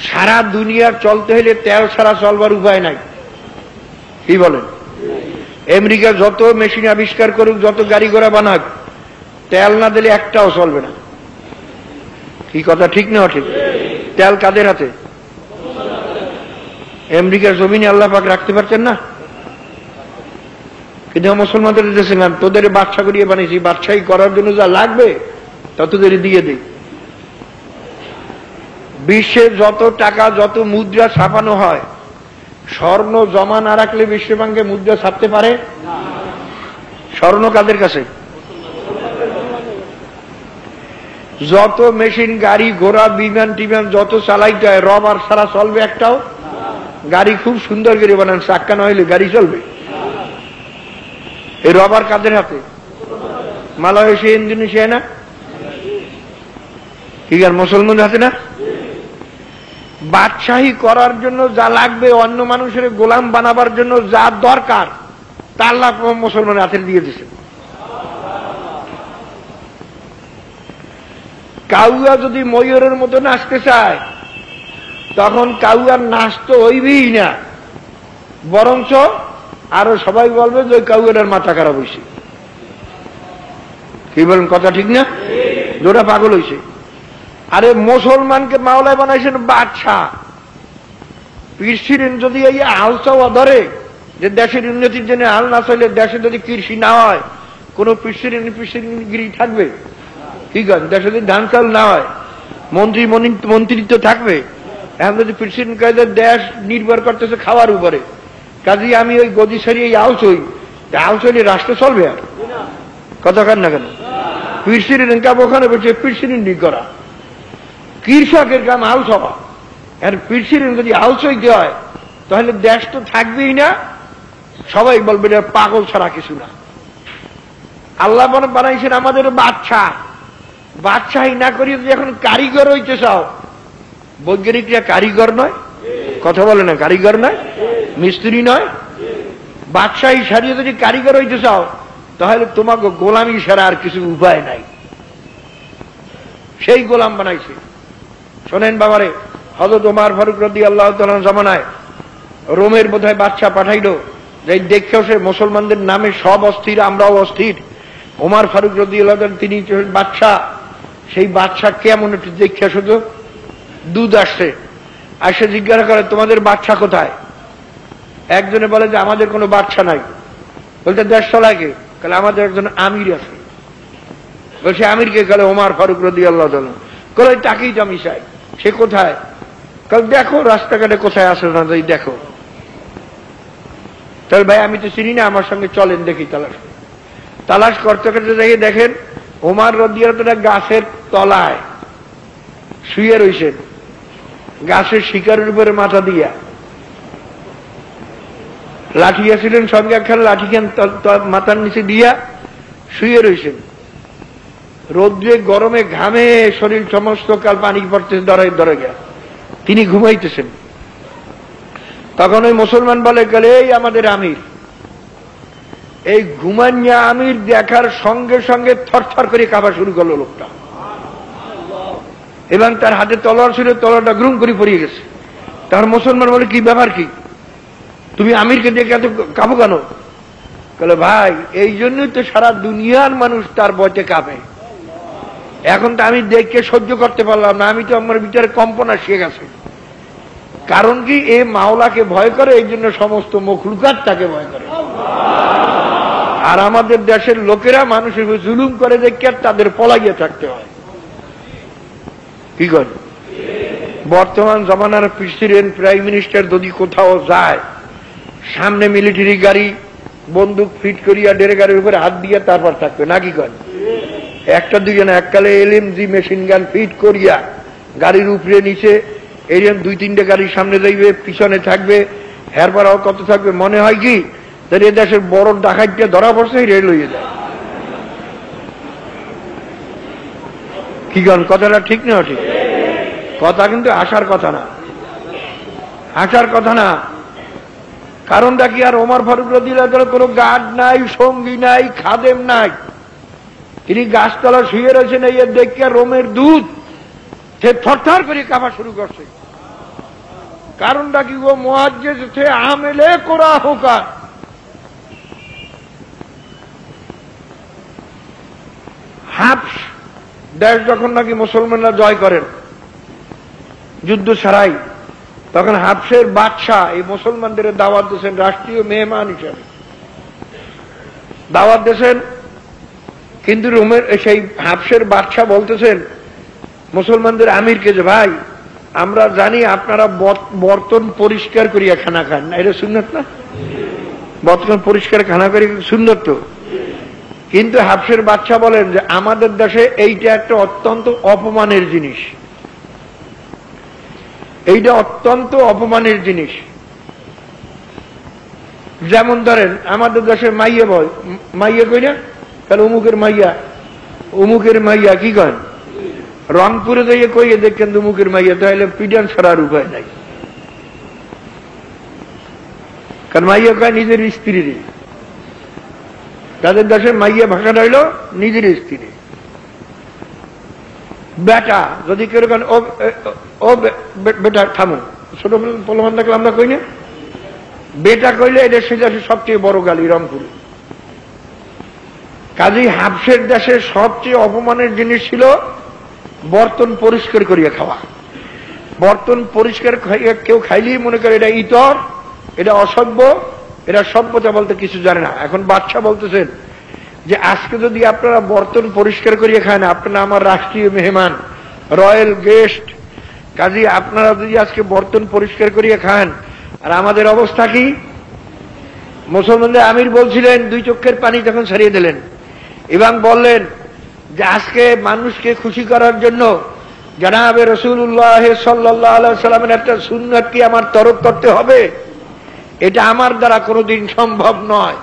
সারা দুনিয়ার চলতে হলে তেল ছাড়া চলবার উপায় নাই। কি বলেন? আমেরিকা যত মেশিন আবিষ্কার করুক, যত গাড়ি ঘোড়া বানাক, তেল না দিলে একটাও চলবে না। কি কথা, ঠিক না ঠিক তেল কাদের হাতে? আমেরিকার জমিনে আল্লাহ পাক রাখতে পারছেন না? কিন্তু মুসলমানদের দিতেছিলাম তোদের বাচ্চা করিয়ে বানিয়েছি বাচ্চাই করার জন্য যা লাগবে, তা তোদের দিয়ে দিই। বিশ্বে যত টাকা, যত মুদ্রা ছাপানো হয় স্বর্ণ জমা না রাখলে বিশ্বব্যাংকে মুদ্রা ছাপতে পারে? স্বর্ণ কাদের কাছে? যত মেশিন, গাড়ি, ঘোড়া, বিমান, টিমান যত চালাইতে হয়, রবার ছাড়া চলবে একটাও? গাড়ি খুব সুন্দর করে বানান, চাক্কা না হইলে গাড়ি চলবে। এই রবার কাদের হাতে? মালয়েশিয়া, ইন্দোনেশিয়া, না? ঠিক আর মুসলমানের হাতে না? বাদশাহী করার জন্য যা লাগবে, অন্য মানুষের গোলাম বানাবার জন্য যা দরকার তা আল্লাহ মুসলমানের হাতে দিয়ে দিছে। কাউয়া যদি ময়ূরের মতো নাচতে চায়, তখন কাউয়ার নাচ তো হইবেই না। বরঞ্চ আরও সবাই বলবে যে কাউয়ার মাথা খারাপ হয়েছে কি বলেন, কথা ঠিক না? যেটা পাগল হয়েছে আরে মুসলমানকে মাওলায় বানাইছেন বাদশাহ। কৃষির যদি এই হাল ধরে, যে দেশের উন্নতির জন্য হাল না চলে দেশে যদি কৃষি না হয়, কোন কৃষির কৃষিগিরি থাকবে? ঠিক আছে দেশে যদি ধান চাল না হয়, মন্ত্রী মন্ত্রিত্ব থাকবে? এখন যদি প্রেসিডেন্ট কাজের দেশ নির্ভর করতেছে খাওয়ার উপরে কাজে আমি ওই গদি সারিয়ে আউস হই আউস হইলে রাষ্ট্র চলবে আর? কথা কান না কেন? প্রেসিডেন্ট কাপ ওখানে বসে প্রেসিডেন্ট করা। কৃষকের কাম হাউস হওয়া আর প্রেসিডেন্ট যদি হাউস হইতে হয়, তাহলে দেশ তো থাকবেই না। সবাই বলবে এটা পাগল ছাড়া কিছু না। আল্লাহ বানাইছেন আমাদের বাচ্চা বাদশাহী না করিয়ে এখন কারিগর হইতে চাও বৈজ্ঞানিকরা কারিগর নয়, কথা বলে না, কারিগর নয়, মিস্ত্রি নয়। বাদশাহী সারিয়ে যদি কারিগর হইতে চাও, তাহলে তোমাকে গোলামি সারা আর কিছু উপায় নাই। সেই গোলাম বানাইছে। শোনেন বাবারে হজরত ওমার ফারুক রদি আল্লাহ জমানায় রোমের বোধহয় বাচ্চা পাঠাইল, যে দেখেও সে মুসলমানদের নামে সব অস্থির, আমরাও অস্থির। ওমার ফারুক রদি আল্লাহ তিনি বাচ্চা সেই বাচ্চা কেমন একটু দেখে শুধু দুধ আসছে। আর সে জিজ্ঞাসা করে, তোমাদের বাচ্চা কোথায়? একজনে বলে যে, আমাদের কোনো বাচ্চা নাই। বলতে দেশ চলাকে তাহলে আমাদের একজন আমির আছে। বলছে, আমিরকে? গেলে ওমার ফারুক রদি আল্লাহ কলে তাকেই জমি চাই। সে কোথায়? কাল দেখো রাস্তাঘাটে কোথায় আসে না তাই দেখো। তাহলে ভাই, আমি তো চিনি না, আমার সঙ্গে চলেন দেখি তালাশ। তালাশ করতে করতে দেখে, দেখেন ওমার রদিয়াতটা গাছের তলায় শুয়ে রয়েছেন গাছের শিকারের উপরে মাথা দিয়া। লাঠি আসিলেন সঙ্গে একখান লাঠি খান মাথার নিচে দিয়া শুয়ে রয়েছেন রৌদ্রে, গরমে, ঘামে শরীর সমস্ত কাল পানি পড়তেছে দরে দরে গেল। তিনি ঘুমাইতেছেন। তখন ওই মুসলমান বলে, গেলে, এই আমাদের আমির। এই ঘুমানিয়া আমির দেখার সঙ্গে সঙ্গে থরথর করে কাবা শুরু করল লোকটা। এবং তার হাতে তলোয়ার ছিল, তলোয়ারটা গ্রুম করে পড়িয়ে গেছে। তার মুসলমান বলে, কি ব্যাপার কি? তুমি আমিরকে দেখে এত কাবো কেন? বলে, ভাই, এই জন্যই তো সারা দুনিয়ার মানুষ তার বয়তে কাঁপে। এখন তো আমি দেখে সহ্য করতে পারলাম না, আমি তো আমার বিচারে কম্পনা শিখে গেছে। কারণ কি, এ মাওলাকে ভয় করে, এই জন্য সমস্ত মখলুকাত তাকে ভয় করে। আর আমাদের দেশের লোকেরা মানুষের জুলুম করে দেখে তাদের পলাইয়ে থাকতে হয়। কি করে? বর্তমান জমানার প্রেসিডেন্ট, প্রাইম মিনিস্টার যদি কোথাও যায়, সামনে মিলিটারি গাড়ি, বন্দুক ফিট করিয়া ডেরে গাড়ির উপরে হাত দিয়ে তারপর থাকবে। নাকি কয় একটা দুজন এককালে এলএম জি মেশিন গান ফিট করিয়া গাড়ির উপরে নিচে এরকম দুই তিনটে গাড়ির সামনে যাইবে, পিছনে থাকবে হেরপারাও কত থাকবে, মনে হয় কি, তাহলে দেশের বড় ডাকাইটটা ধরা পড়ছে রেল হয়ে যায়। কি গান, কথাটা ঠিক না ঠিক? কথা কিন্তু আসার কথা না। আসার কথা না। কারণটা কি আর ওমর ফারুক রদিলা কোনো গার্ড নাই, সঙ্গী নাই, খাদেম নাই? তিনি গাছতলা শুয়ে রয়েছেন, এই দেখে রোমের দুধ সে থরথর করে কাপা শুরু করছে। কারণটা কি ও মহাজ্জে সে আমেলে করা হোকা হাফস, দেশ যখন নাকি মুসলমানরা জয় করেন, যুদ্ধ ছাড়াই, তখন হাফসের বাদশাহ, এই মুসলমানদের দাওয়াত দিয়েছেন রাষ্ট্রীয় মেহমান হিসাবে। দাওয়াত দিয়েছেন কিন্তু রুমের সেই হাফসের বাদশাহ বলতেছেন, মুসলমানদের আমিরকে যে ভাই? আমরা জানি আপনারা বর্তন পরিষ্কার করিয়া খানা খান। এটা সুন্নত না? বর্তমান পরিষ্কার খানা করি সুন্দর তো। কিন্তু হাফসের বাচ্চা বলেন যে, আমাদের দেশে এইটা একটা অত্যন্ত অপমানের জিনিস। এইটা অত্যন্ত অপমানের জিনিস। যেমন ধরেন, আমাদের দেশে মাইয়ে বয় মাইয়ে কই না তাহলে অমুকের মাইয়া অমুকের মাইয়া কি কন? রংপুরে যাইয়ে কইয়ে দেখেন অমুকের মাইয়া, তাহলে পিডান ছাড়ার উপায় নাই। কারণ মাইয়া কয়, নিজের স্ত্রীর তাদের দেশে মাইয়া ভাষাটা হইল নিজের স্ত্রী বেটা, যদি কেউ ও বেটা, থামো। ছোট প্রলোভন থাকলে আমরা কই না? বেটা কইলে এদের সে দেশে সবচেয়ে বড় গালি রংপুরে। কাজী হাফসের দেশে সবচেয়ে অপমানের জিনিস ছিল বর্তন পরিষ্কার করিয়া খাওয়া। বর্তন পরিষ্কার কেউ খাইলেই মনে করে এটা ইতর, এটা অসভ্য, এটা সভ্যতা বলতে কিছু জানে না। এখন বাচ্চা বলতেছেন যে আজকে যদি আপনারা বর্তন পরিষ্কার করিয়ে খান, আপনারা আমার রাষ্ট্রীয় মেহমান, রয়্যাল গেস্ট। কাজী আপনারা যদি আজকে বর্তন পরিষ্কার করিয়ে খান, আর আমাদের অবস্থা কি? মুসলমানদের আমির বলছিলেন, দুই চক্ষের পানি যখন ছাড়িয়ে দিলেন এবং বললেন যে আজকে মানুষকে খুশি করার জন্য জানাবে রসুল্লাহ সাল্লাহ সাল্লামের একটা সুন্নত আমার তরফ করতে হবে। এটা আমার দ্বারা কোনোদিন সম্ভব নয়।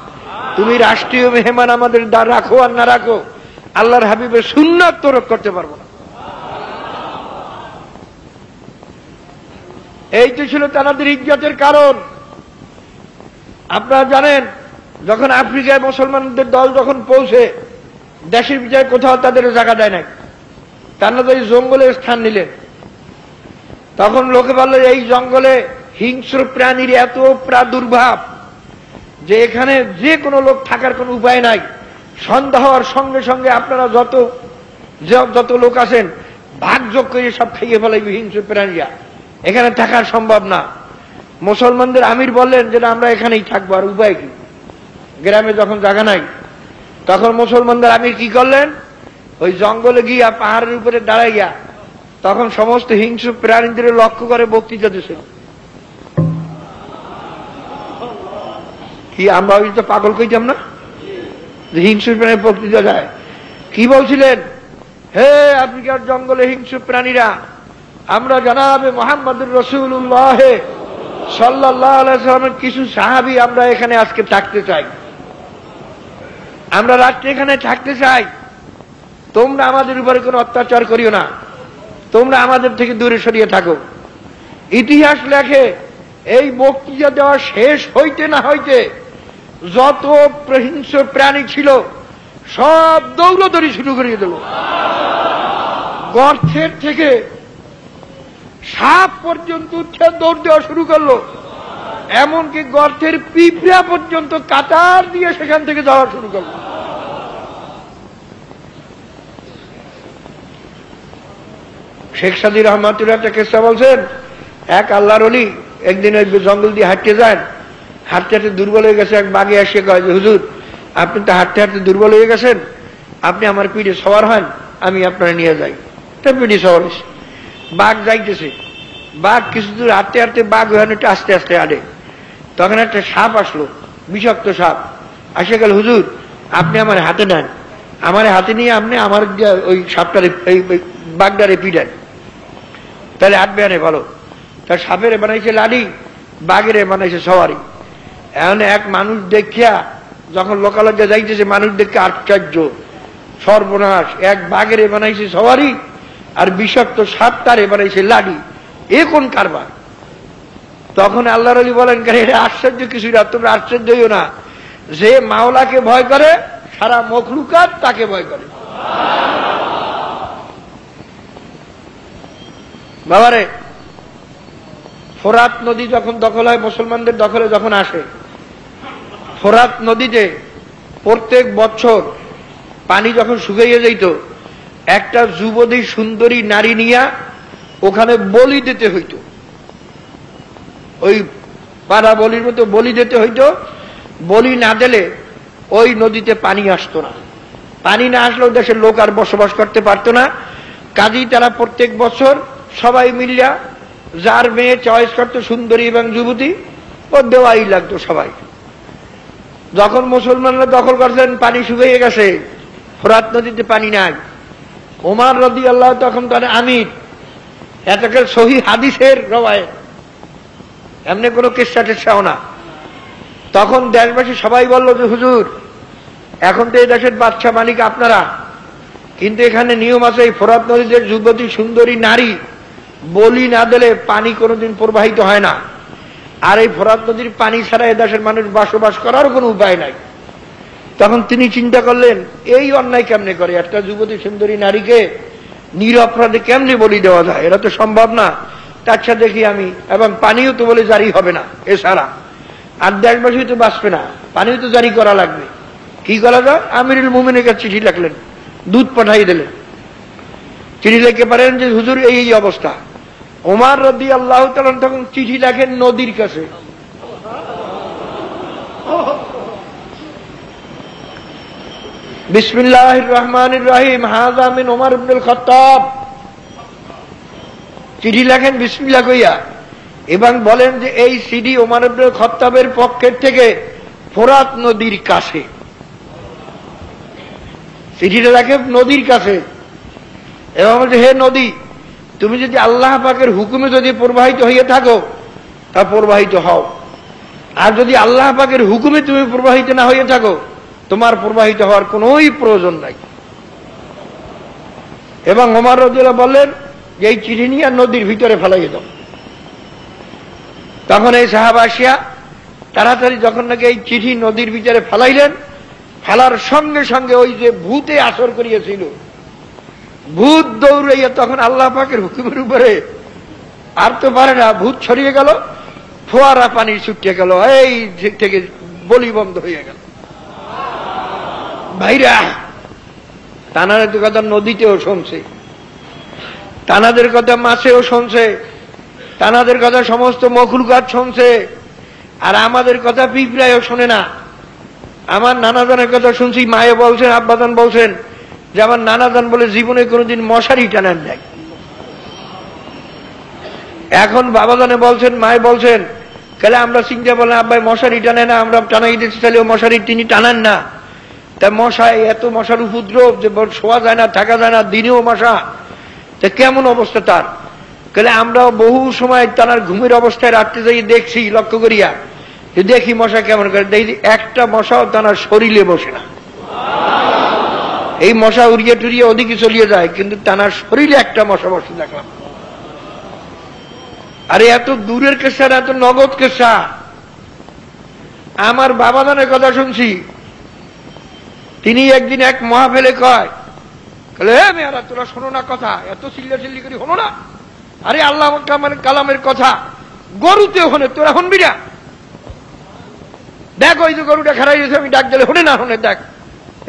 তুমি রাষ্ট্রীয় মেহমান আমাদের রাখো আর না রাখো, আল্লাহর হাবিবের সুন্নত তরফ করতে পারব না। এই তো ছিল তাদের ইজ্জতের কারণ। আপনারা জানেন, যখন আফ্রিকায় মুসলমানদের দল যখন পৌঁছে দেশের বিচারে কোথাও তাদের জায়গা দেয় নাই। তারা তো এই জঙ্গলে স্থান নিলেন তখন লোকে বলল, এই জঙ্গলে হিংস্র প্রাণীর এত প্রাদুর্ভাব যে এখানে যে কোনো লোক থাকার কোনো উপায় নাই। সন্ধ্যা হওয়ার সঙ্গে সঙ্গে আপনারা যত যত লোক আছেন ভাগযোগ করে সব খাইয়ে ফেলাইবে হিংস্র প্রাণীরা। এখানে থাকার সম্ভব না। মুসলমানদের আমির বললেন যে আমরা এখানেই থাকব, আর উপায় কি? গ্রামে যখন জায়গা নাই তখন মুসলমানদের আমির কি করলেন? ওই জঙ্গলে গিয়া, পাহাড়ের উপরে দাঁড়াইয়া, তখন সমস্ত হিংস্র প্রাণীদের লক্ষ্য করে বক্তৃতা দিছে কি, আমরা ওই তো পাগল কইতাম না? যে হিংস্র প্রাণীর বক্তৃতা যায় কি বলছিলেন? হে আফ্রিকার জঙ্গলে হিংস্র প্রাণীরা, আমরা জানাবে মোহাম্মদুর রসুল্লাহ সাল্লাহ আলাইসালামের কিছু সাহাবি আমরা এখানে আজকে থাকতে চাই। আমরা রাত্রে এখানে থাকতে চাই। তোমরা আমাদের উপরে কোনো অত্যাচার করিও না। তোমরা আমাদের থেকে দূরে সরিয়ে থাকো। ইতিহাস লেখে, এই বক্তৃতা দেওয়া শেষ হইতে না হইতে যত প্রহিংস প্রাণী ছিল, সব দৌড়দৌড়ি শুরু করিয়ে দেব গর্থের থেকে সাপ পর্যন্ত উঠে দৌড় দেওয়া শুরু করল। এমনকি গর্থের পিঁপড়া পর্যন্ত কাতার দিয়ে সেখান থেকে যাওয়া শুরু করল। শেখ সাদি রহমাতুল্লাহ একটা কেসা বলছেন, এক আল্লাহর অলি একদিন ওই জঙ্গল দিয়ে হাঁটতে যান, হাঁটতে হাঁটতে দুর্বল হয়ে গেছে, এক বাঘে এসে কয় যে, হুজুর, আপনি তো হাঁটতে হাঁটতে দুর্বল হয়ে গেছেন, আপনি আমার পিঠে সবার হন, আমি আপনারা নিয়ে যাই। তা পিঠে সবার বাঘ যাইতেছে। বাঘ কিছু দূর হাঁটতে হাঁটতে বাঘ ওখানে একটু আস্তে আস্তে আড়ে তখন একটা সাপ আসলো, বিষাক্ত সাপ। আসে গেল, হুজুর, আপনি আমার হাতে নেন। আমার হাতে নিয়ে আপনি আমার ওই সাপটারে বাঘটারে পিটান। তাহলে হাঁটবে আনে ভালো। তার সাপের বানাইছে লাডি বাঘের বানাইছে সবারই এখন এক মানুষ দেখিয়া যখন লোকালজ্জা যাইতেছে, মানুষ দেখে আশ্চর্য। সর্বনাশ, এক বাঘের বানাইছে সবারই আর বিষাক্ত সাপ তারে বানাইছে লাডি এ কোন কারবার? তখন আল্লাহ রলি বলেন কেন এটা আশ্চর্য কিছুই না, তোমরা আশ্চর্য হইও না। যে মাওলাকে ভয় করে, সারা মখলুকাত তাকে ভয় করে। বাবারে, ফোরাত নদী যখন দখল হয়, মুসলমানদের দখলে যখন আসে, ফোরাত নদীতে প্রত্যেক বছর পানি যখন শুকাইয়ে যেত একটা যুবতী সুন্দরী নারী নিয়া ওখানে বলি দিতে হইত। ওই পাড়া বলির মতো বলি দিতে হইতো। বলি না দিলে ওই নদীতে পানি আসতো না। পানি না আসলেও দেশের লোক আর বসবাস করতে পারতো না। কাজেই তারা প্রত্যেক বছর সবাই মিলিয়া যার মেয়ে চয়েস করতো সুন্দরী এবং যুবতী, ও দেওয়াই লাগতো সবাই। যখন মুসলমানরা দখল করছেন, পানি শুকিয়ে গেছে, ফোরাত নদীতে পানি নাই। ওমার রদি আল্লাহ তখন তার আমির এতকাল সহি হাদিসের রবায় এমনি কোনো কেসা টেসাও না। তখন দেশবাসী সবাই বলল যে, হুজুর, এখন তো এই দেশের বাচ্চা মালিক আপনারা। কিন্তু এখানে নিয়ম আছে, এই ফোরাত নদীতে যুবতী সুন্দরী নারী বলি না দিলে পানি কোনোদিন প্রবাহিত হয় না। আর এই ফোরাত নদীর পানি ছাড়া এ দেশের মানুষ বসবাস করার কোনো উপায় নাই। তখন তিনি চিন্তা করলেন, এই অন্যায় কেমনে করে? একটা যুবতী সুন্দরী নারীকে নিরপরাধে কেমনে বলি দেওয়া যায়? এটা তো সম্ভব না। তাছাড়া দেখি আমি। এবং পানিও তো বলে জারি হবে না, এছাড়া। আর দেশবাসী তো বাঁচবে না। পানিও তো জারি করা লাগবে। কি করা যায়? আমিরুল মুমিনের কাছে চিঠি লিখলেন। দুধ পাঠাই দিলেন। চিঠি লিখতে পারেন যে, হুজুর, এই এই অবস্থা। ওমার রদি আল্লাহ তখন চিঠি লেখেন নদীর কাছে। বিসমিল্লাহ রহমান রাহিম। হাজামিন ওমর আব্দুল খতাব চিঠি লেখেন বিসমিল্লা কইয়া। এবং বলেন যে এই সিডি ওমর আব্দুল খত্তাবের পক্ষের থেকে ফোরাত নদীর কাছে। চিঠিটা লেখে নদীর কাছে। এবং বলছে, হে নদী, তুমি যদি আল্লাহ পাকের হুকুমে যদি প্রবাহিত হইয়া থাকো, তা প্রবাহিত হও। আর যদি আল্লাহ পাকের হুকুমে তুমি প্রবাহিত না হয়ে থাকো তোমার প্রবাহিত হওয়ার কোনই প্রয়োজন নাই। এবং ওমার রজুল্লাহ বললেন, যে এই চিঠি নিয়ে নদীর ভিতরে ফেলাই দাও। তখন এই সাহাবাসিয়া তাড়াতাড়ি যখন নাকি এই চিঠি নদীর ভিতরে ফেলাইলেন, ফেলার সঙ্গে সঙ্গে ওই যে ভূতে আসর করিয়েছিল, ভূত দৌড়াইয়া তখন আল্লাহ পাকের হুকুমের উপরে আর তো পারে না, ভূত ছড়িয়ে গেল, ফোয়ারা পানি ছুটিয়ে গেল, এই থেকে বলি বন্ধ হয়ে গেল। ভাইরা তানাদের কথা নদীতেও শুনছে। তানাদের কথা মাছেও শুনছে। তানাদের কথা সমস্ত গাছ শুনছে। আর আমাদের কথা পিঁপড়ায়ও শোনে না। আমার নানাজনের কথা শুনছি, মায়ে বলছেন আব্বাদান বলছেন, যে আমার নানাদান বলে জীবনে কোনোদিন মশারি টানান নাই। এখন বাবাদানে বলছেন, মায়ে বলছেন, কেলে আমরা চিন্তা বলেন আব্বাই মশারি টানে না, আমরা টানাই দিতে চাইলেও মশারি তিনি টানান না। তা মশায় এত মশার উপদ্রব যে শোয়া যায় না, থাকা যায় না, দিনেও মশা। তা কেমন অবস্থা তার? কেলে আমরা বহু সময় তার ঘুমের অবস্থায় রাত্রে যাই দেখছি, লক্ষ্য করিয়া। দেখি মশা কেমন করে। দেখি একটা মশাও তার শরীরে বসে না। এই মশা উড়িয়ে টুরিয়ে ওদিকে চলিয়ে যায়, কিন্তু তানার শরীরে একটা মশা বসে দেখলাম আরে এত দূরের কেসা এত নগদ কেসা? আমার বাবা দানের কথা শুনছি। তিনি একদিন এক মহাফেলে কয় মেয়ারা, তোরা শোনো না কথা, এত চিল্লা চিল্লি করি হলো না। আরে, আল্লাহ কালামের কথা, গরুতে হনে, তোরা শুনবি না? দেখ, ওই যে গরুটা গেছে আমি ডাক দিলে, হনে না, হনে, দেখ।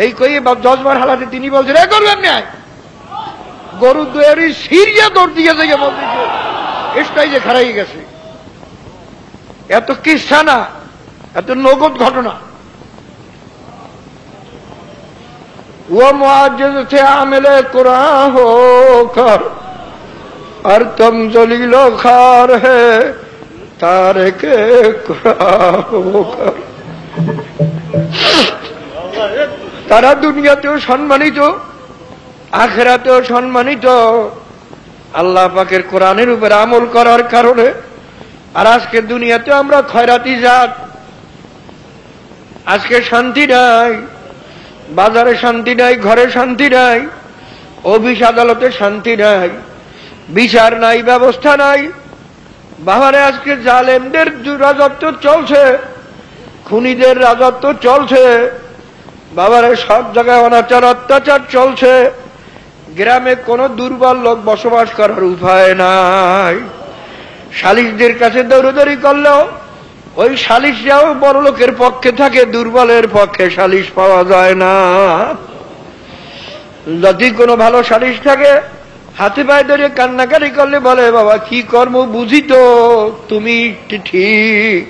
এই কই দশবার হালাতে তিনি বলছেন, এ গরু এমনি আয়। গরু দোয়ারি সিরিয়া দৌড় দিয়ে থেকে বলছে এসটাই যে খারাই গেছে। এত কিসা না এত নগদ ঘটনা। वो मुआजिज थे आमिल कुरान हो कर और तुम जलीलो खार है तारे के कुरान होकर তারা দুনিয়াতেও সম্মানিত আখেরাতেও সম্মানিত আল্লাহ পাকের কোরআনের উপর আমল করার কারণে আর আজকে দুনিয়াতে আমরা খয়রাতি জাত আজকে শান্তি নাই বাজারে শান্তি নাই, ঘরে শান্তি নাই, অফিস আদালতে শান্তি নাই, বিচার নাই, ব্যবস্থা নাই। বাবারে, আজকে জালেমদের রাজত্ব চলছে, খুনিদের রাজত্ব চলছে, বাবারে, সব জায়গায় অনাচার, অত্যাচার চলছে। গ্রামে কোনো দুর্বল লোক বসবাস করার উপায় নাই। সালিশদের কাছে দৌড়দৌড়ি করলেও ওই সালিশরাও বড় লোকের পক্ষে থাকে, দুর্বলের পক্ষে সালিশ পাওয়া যায় না। যদি কোনো ভালো সালিশ থাকে, হাতে পায়ে ধরে কান্নাকাটি করলে বলে, বাবা, কি কর্ম বুঝি তো, তুমি ঠিক।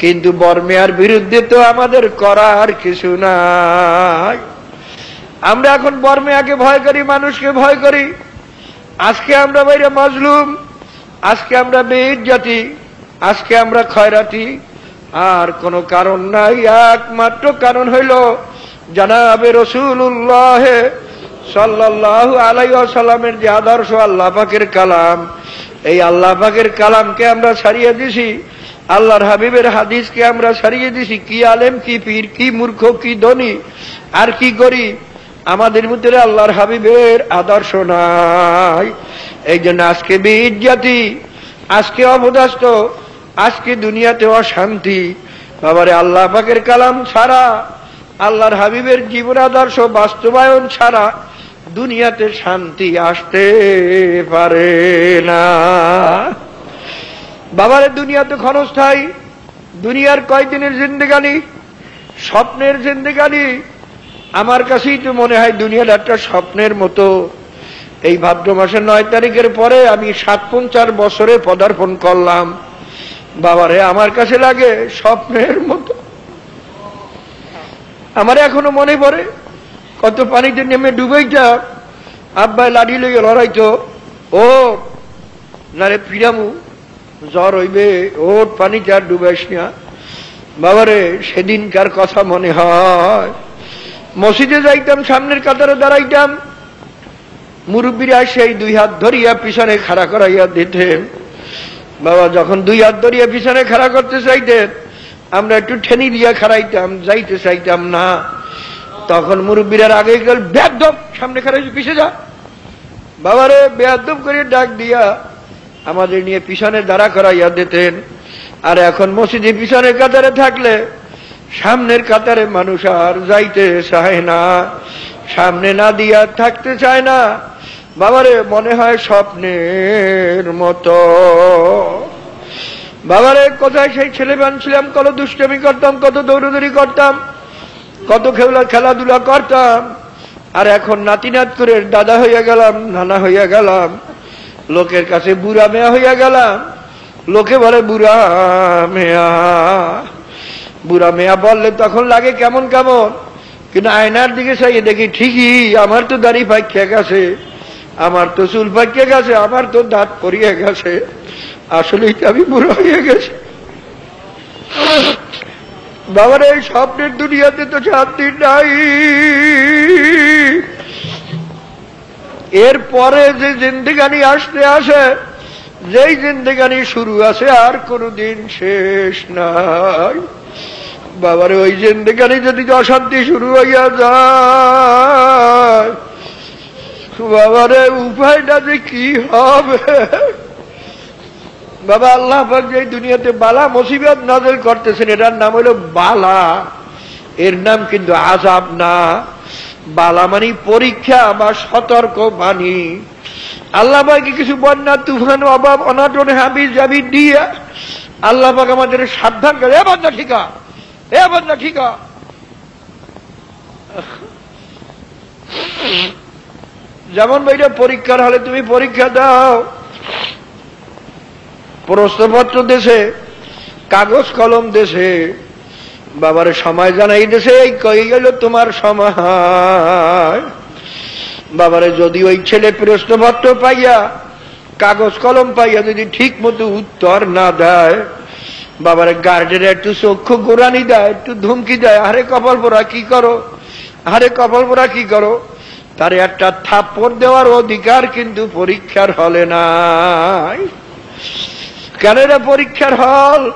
কিন্তু বর্মেয়ার বিরুদ্ধে তো আমাদের করার কিছু নাই। আমরা এখন বর্মেয়াকে ভয় করি, মানুষকে ভয় করি। আজকে আমরা বাইরে মজলুম, আজকে আমরা বেদ জাতি আজকে আমরা খয়রাতি, আর কোনো কারণ নাই, একমাত্র কারণ হইল জানাবে রসুল্লাহ সাল্লাহ আলাইসাল্লামের যে আদর্শ আল্লাহ পাকের কালাম। এই আল্লাহ পাকের কালামকে আমরা ছাড়িয়ে দিছি, আল্লাহর হাবিবের হাদিসকে আমরা ছাড়িয়ে দিছি, কি আলেম, কি পীর, কি মূর্খ, কি ধনী, আর কি করি আমাদের ভিতরে আল্লাহর হাবিবের আদর্শ নাই। এই জন্য আজকে বীর জাতি, আজকে অবদাস্ত আজকে দুনিয়াতে অশান্তি। বাবারে, আল্লাহ পাকের কালাম ছাড়া, আল্লাহর হাবিবের জীবন আদর্শ বাস্তবায়ন ছাড়া দুনিয়াতে শান্তি আসতে পারে না। বাবারে, দুনিয়া তো ক্ষণস্থায়ী। দুনিয়ার কয়দিনের জিন্দেগানি? স্বপ্নের জিন্দেগানি? আমার কাছেই তো মনে হয় দুনিয়ার একটা স্বপ্নের মতো। এই ভাদ্র মাসের নয় তারিখের পরে আমি সাত পঞ্চাশ বছরে পদার্পণ করলাম। বাবারে, আমার কাছে লাগে স্বপ্নের মতো। আমার এখনও মনে পড়ে, কত পানিতে নেমে ডুবাইটা আব্বাই লাড়ি লইয়া লড়াইতো, ও নারে ফিরামু জ্বর হইবে, ওর পানিতে আর ডুবাইস না। বাবারে, সেদিনকার কথা মনে হয়। মসজিদে যাইতাম, সামনের কাতারে দাঁড়াইতাম। মুরব্বীরা সেই দুই হাত ধরিয়া পিছনে খাড়া করাইয়া দিতেন। বাবা, যখন দুই হাত ধরিয়া পিছনে খাড়া করতে চাইতেন আমরা একটু ঠেনি দিয়া খাড়াইতাম, যাইতে চাইতাম না। তখন মুরব্বীরার আগে গেল বেদম সামনে খাড়াই পিছে যা? বাবারে বেদম করে ডাক দিয়া আমাদের নিয়ে পিছনে দাঁড়া করাইয়া দিতেন। আর এখন মসজিদে পিছনের কাতারে থাকলে, সামনের কাতারে মানুষ আর যাইতে চায় না। সামনে না দিয়া থাকতে চায় না। বাবারে, মনে হয় স্বপ্নের মতো। বাবারে, কোথায় সেই ছেলে ছিলাম কত দুষ্টমি করতাম, কত দৌড়দৌড়ি করতাম, কত খেলা খেলাধুলা করতাম। আর এখন নাতি নাত করে দাদা হইয়া গেলাম, নানা হইয়া গেলাম, লোকের কাছে বুড়া মেয়া হইয়া গেলাম, লোকে বলে, বুড়া মেয়া। বুড়া মেয়া বললে তখন লাগে কেমন কেমন, কিন্তু আয়নার দিকে চাইয়ে দেখি ঠিকই আমার তো দাড়ি পাইকে গেছে। আমার তো চুল পাইকে গেছে, আমার তো দাঁত পরিয়ে গেছে। আসলেই আমি বুড়ো হয়ে গেছি। বাবার এই স্বপ্নের দুনিয়াতে তো শান্তি নাই। এরপরে যে জিন্দিগানি আসতে আসে, যেই জিন্দিগানি শুরু আছে আর কোনদিন শেষ নাই। বাবার, ওই জিন্দিগানি যদি অশান্তি শুরু হইয়া যায় বাবারে, উপায়টা যে কি হবে? বাবা, আল্লাহ যে দুনিয়াতে বালা মুসিবত নজর করতেছেন, এটার নাম হলো বালা। এর নাম কিন্তু আজাব না। বালা মানি পরীক্ষা বা সতর্ক বাণী। আল্লাহ ভাইকে কিছু বন্যা, তুফান, অভাব, অনাটন হাবি জাবি দিয়ে আল্লাহ পাক আমাদের সাবধান করে, এ বন্ধা ঠিকা এ বন্ধা ঠিকা যেমন বইটা পরীক্ষার হলে তুমি পরীক্ষা দাও। প্রশ্নপত্র দেশে, কাগজ কলম দেশে, বাবার সময় জানাই দেশে, এই কই গেল তোমার সময়। বাবারে যদি ওই ছেলে প্রশ্নপত্র পাইয়া, কাগজ কলম পাইয়া যদি ঠিক মতো উত্তর না দেয়, বাবার গার্ডের একটু চক্ষু গোড়ানি দেয়, একটু ধুমকি দেয়, আরে কপাল পোড়া কি করো? আরে কপাল পোড়া কি করো? তার একটা থাপ্পড় দেওয়ার অধিকার কিন্তু পরীক্ষার হলে নাই। কেন এটা পরীক্ষার হল?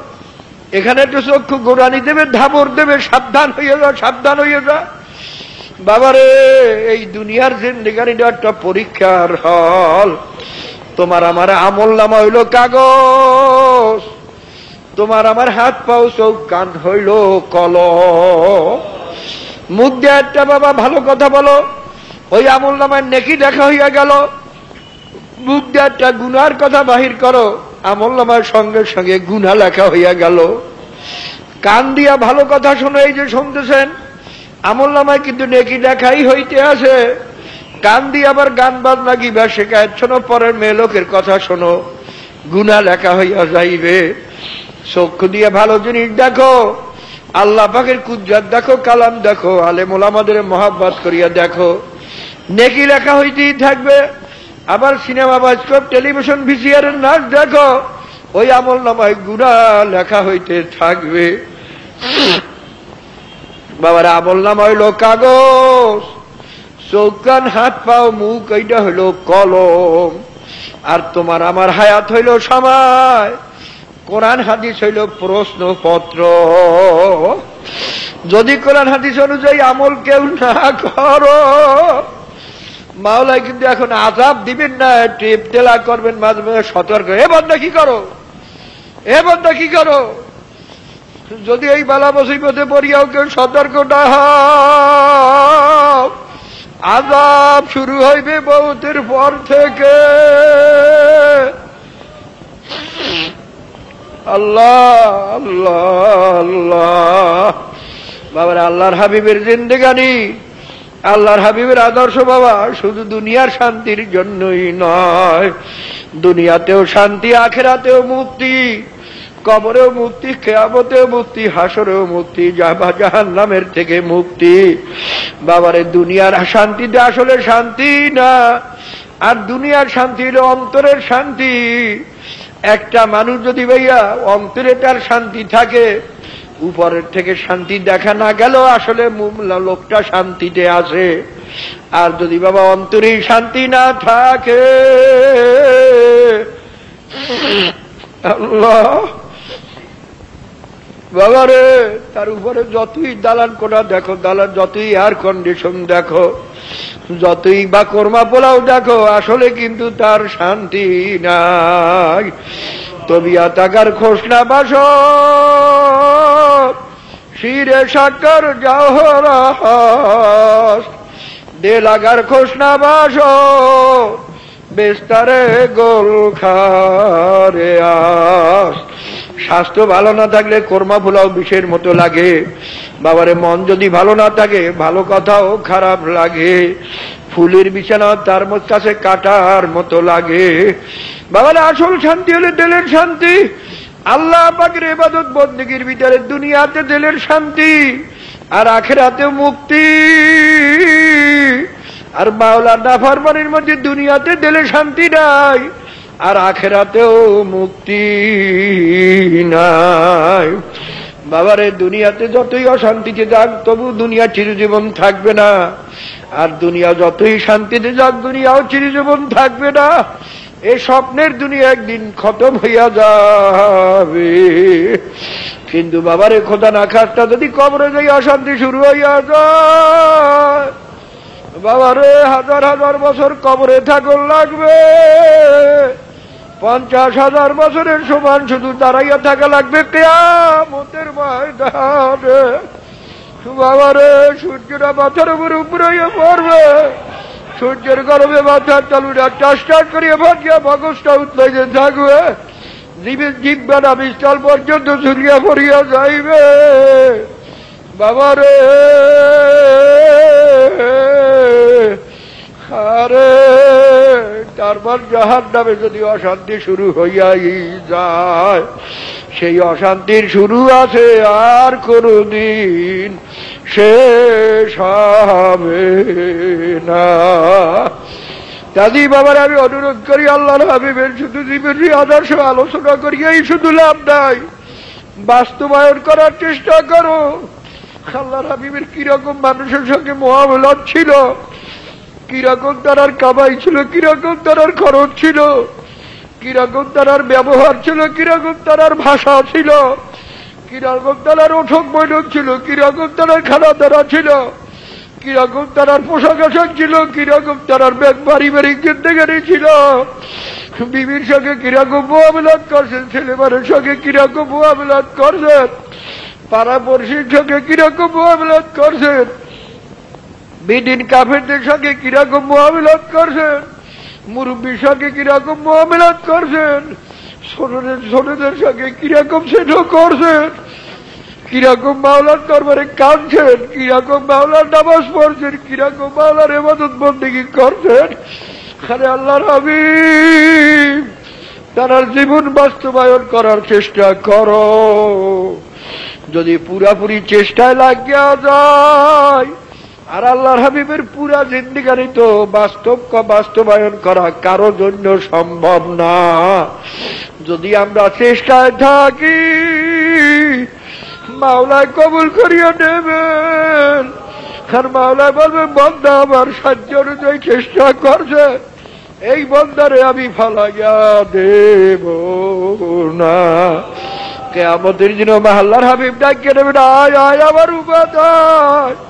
এখানে একটু চক্ষু গোড়ানি দেবে ধাবর দেবে, সাবধান হয়ে যা, সাবধান হইয়া যা। বাবারে, এই দুনিয়ার জিন্দিগানিটা একটা পরীক্ষার হল। তোমার আমার আমল নামা হইল কাগজ। তোমার আমার হাত পাও চৌক কান হইল কল মুখ দিয়ে একটা বাবা ভালো কথা বলো। ওই আমল নামায় নেকি দেখা হইয়া গেল। মুখ দিয়ে একটা গুনার কথা বাহির করো, আমল নামার সঙ্গে সঙ্গে গুনা লেখা হইয়া গেল। কান দিয়া ভালো কথা শোনো এই যে শুনতেছেন, আমল নামায় কিন্তু নেকি দেখাই হইতে আছে। কান দিয়ে আবার গান বাজনা গিবা শেখায় শোনো পরের মেয়ে লোকের কথা শোনো, গুনা লেখা হইয়া যাইবে। চক্ষু দিয়ে ভালো জিনিস দেখো, আল্লাহ পাকের কুজ্জাত দেখো, কালাম দেখো, আলেমুল আমাদের মহাব্বত করিয়া দেখো। নেকি লেখা হইতেই থাকবে। আবার সিনেমা বাজকপ, টেলিভিশন, ভিসিআর, নাচ, দেখো, ওই আমল নামায় গুণা লেখা হইতে থাকবে। বাবার, আমল নামা হইল কাগজ, চৌকান, হাত, পাও, মুখ, এইটা হইল কলম। আর তোমার আমার হায়াত হইল সময়, কোরআন, হাদিস হইল প্রশ্নপত্র। যদি কোরআন, হাদিস অনুযায়ী আমল কেউ না করো মাওলাই কিন্তু এখন আজাব দিবেন না টিপ তেলা করবেন, মাঝে মাঝে সতর্ক। এ বন্ধা কি করো? এ বন্ধা কি করো? যদি এই বালা মুসিবতে পড়িয়াও কেউ সতর্ক না আজাব শুরু হইবে বহুতের পর থেকে। আল্লাহ আল্লাহ আল্লাহ। বাবার, আল্লাহর হাবিবের জিন্দেগানি। আল্লাহর হাবিবের আদর্শ বাবা, শুধু দুনিয়ার শান্তির জন্যই নয়। দুনিয়াতেও শান্তি, আখেরাতেও মুক্তি, কবরেও মুক্তি, কেয়ামতেও মুক্তি, হাসরেও মুক্তি, জাহা জাহান নামের থেকে মুক্তি। বাবারে, দুনিয়ার শান্তিতে আসলে শান্তি না, আর দুনিয়ার শান্তি হলো অন্তরের শান্তি। একটা মানুষ যদি ভাইয়া, অন্তরে তার শান্তি থাকে উপরের থেকে শান্তি দেখা না গেল আসলে লোকটা শান্তিতে আছে। আর যদি বাবা অন্তরে শান্তি না থাকে, আল্লাহ বাবারে তার উপরে যতই দালান কোটা দেখো, দালান যতই এয়ার কন্ডিশন দেখো, যতই বা কর্মা পোলাও দেখো, আসলে কিন্তু তার শান্তি নাই। তবিয়া টাকার খোসনা বাস। শিরে সাকার জহরাস দে লাগার খোসনা বাস। বেস্তারে গোল খারে। স্বাস্থ্য ভালো না থাকলে কর্মা ফুলাও বিষের মতো লাগে। বাবারে, মন যদি ভালো না থাকে, ভালো কথাও খারাপ লাগে। ফুলের বিছানা তার কাছে কাটার মতো লাগে। বাবারে, আসল শান্তি হলে দিলের শান্তি। আল্লাহ পাকের এবাদত বন্দীগীর ভিতরে দুনিয়াতে দিলের শান্তি, আর আখের আখেরাতে মুক্তি। আর বাউলার মাওলা নাফারমানির মধ্যে দুনিয়াতে দিলে শান্তি নাই। আর আখেরাতেও মুক্তি নাই। বাবারে, দুনিয়াতে যতই অশান্তিতে যাক, তবু দুনিয়া চিরজীবন থাকবে না। আর দুনিয়া যতই শান্তিতে যাক, দুনিয়াও চিরজীবন থাকবে না। এ স্বপ্নের দুনিয়া একদিন খতম হইয়া যাবে। কিন্তু বাবারে, খোদা না খাসটা যদি কবরে যাই অশান্তি শুরু হইয়া যায়, বাবারে, হাজার হাজার বছর কবরে থাকুন লাগবে। পঞ্চাশ হাজার বছরের সমান শুধু দাঁড়াইয়া থাকা লাগবে কেয়ামতের ময়দানে। বাবারে সূর্যটা মাথার উপর উপরে পড়বে। সূর্যের গরমে মাথার চালুটা টাস টাস করিয়ে ভাটিয়া মগজটা উৎলাইতে থাকবে। জীবের জিব্বাটা বিস্তাল পর্যন্ত ঝুলিয়া পড়িয়া যাইবে। বাবারে! আরে তারপর যাহার নামে যদি অশান্তি শুরু হইয়াই যায়, সেই অশান্তির শুরু আছে আর কোনদিন শেষ হবে না। দাদি বাবার আমি অনুরোধ করি, আল্লাহর হাবিবের শুধু জীবনের আদর্শ আলোচনা করিয়াই শুধু লাভ নাই। বাস্তবায়ন করার চেষ্টা করো। আল্লাহর হাবিবের কীরকম মানুষের সঙ্গে মহামেলত ছিল কীরকম তারার কামাই ছিল কীরকম তারার খরচ ছিল কীরকম তারার ব্যবহার ছিল কীরকম তারার ভাষা ছিল কীরকম তারার ওঠক বৈঠক ছিল কীরকম তারার খানা দানা ছিল কীরকম তারার পোশাক আশাক ছিল কীরকম তারার ব্যাগ পারিবারিক জিন্দেগানি ছিল। বিবির সঙ্গে কীরকম মোয়াবিলাত করছেন, ছেলেমানের সঙ্গে কীরকম মোয়াবিলাত করছেন পাড়া পড়শির সঙ্গে কীরকম মোয়াবিলাত করছেন। বিদিন কাফেরদের সঙ্গে কীরকম মহামিলাত করছেন? মুরব্বীর সঙ্গে কীরকম মহামিলাত করছেন? ছোটদের ছোটদের সঙ্গে কীরকম সেটাও করছেন? কীরকম মাওলার দরবারে কাঁদছেন? কীরকম মাওলার নামাজ পড়ছেন? কীরকম মাওলার এবাদত বন্দিগি করছেন? আরে আল্লাহর হাবিব, তার জীবন বাস্তবায়ন করার চেষ্টা করো। যদি পুরাপুরি চেষ্টায় লাগিয়া যায় আর আল্লাহর হাবিবের পুরা জিন্দিগানি তো বাস্তব বাস্তবায়ন করা কারও জন্য সম্ভব না। যদি আমরা চেষ্টায় থাকি, মাওলায় কবুল করিয়া নেবেন। আর মাওলায় বলবেন বন্ধা আমার সাহায্য অনুযায়ী চেষ্টা করছে। এই বন্দারে আমি ফালাইয়া দেব না। কে আমাদের জন্য মাহাল্লার হাবিব ডাকিয়ে নেবেন আয় আয় আমার উপাদায়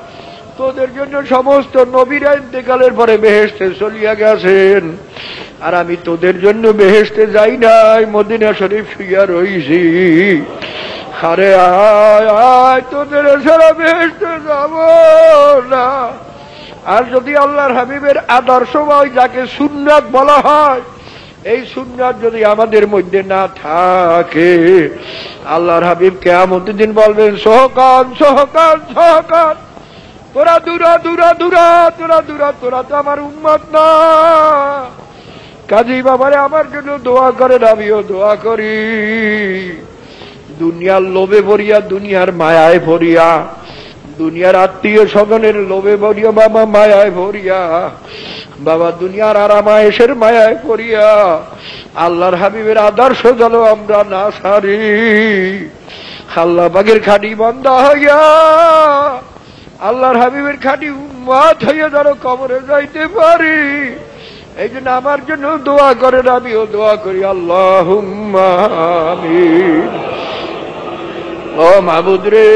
তোদের জন্য সমস্ত নবীরা ইন্তেকালের পরে বেহেস্তে চলিয়া গেছেন। আর আমি তোদের জন্য বেহেস্তে যাই নাই, মদিনা শরীফ শুইয়া রইছি। আরে আয় আয়, তোদের ছাড়া বেহেস্তে যাব না। আর যদি আল্লাহর হাবিবের আদর্শ হয়, যাকে সুন্নাত বলা হয়, এই সুন্নাত যদি আমাদের মধ্যে না থাকে, আল্লাহর হাবিব কেমন দিন বলবেন, সহকান সহকান সহকান। তোরা দূরা দূরা দূরা, তোরা দূরা, তোরা তো আমার উন্মত না। কাজী বাবারে, আমার জন্য দোয়া করেন, আমিও দোয়া করি। দুনিয়ার লোভে ভরিয়া, দুনিয়ার মায়ায় ভরিয়া। দুনিয়ার আত্মীয় স্বজনের লোভে ভরিয়া, বাবা মায়ায় ভরিয়া। বাবা দুনিয়ার আরামায়েশের মায়ায় পড়িয়া আল্লাহর হাবিবের আদর্শ যেন আমরা না সারি। আল্লাহ বাগের খাটি বন্ধ হইয়া আল্লাহর হাবিবের খাটি উম্মাদ হইয়া যেন কবরে যাইতে পারি। এই জন্য আমার জন্য দোয়া করেন, আমিও দোয়া করি। আল্লাহ ও মাবুদ রে,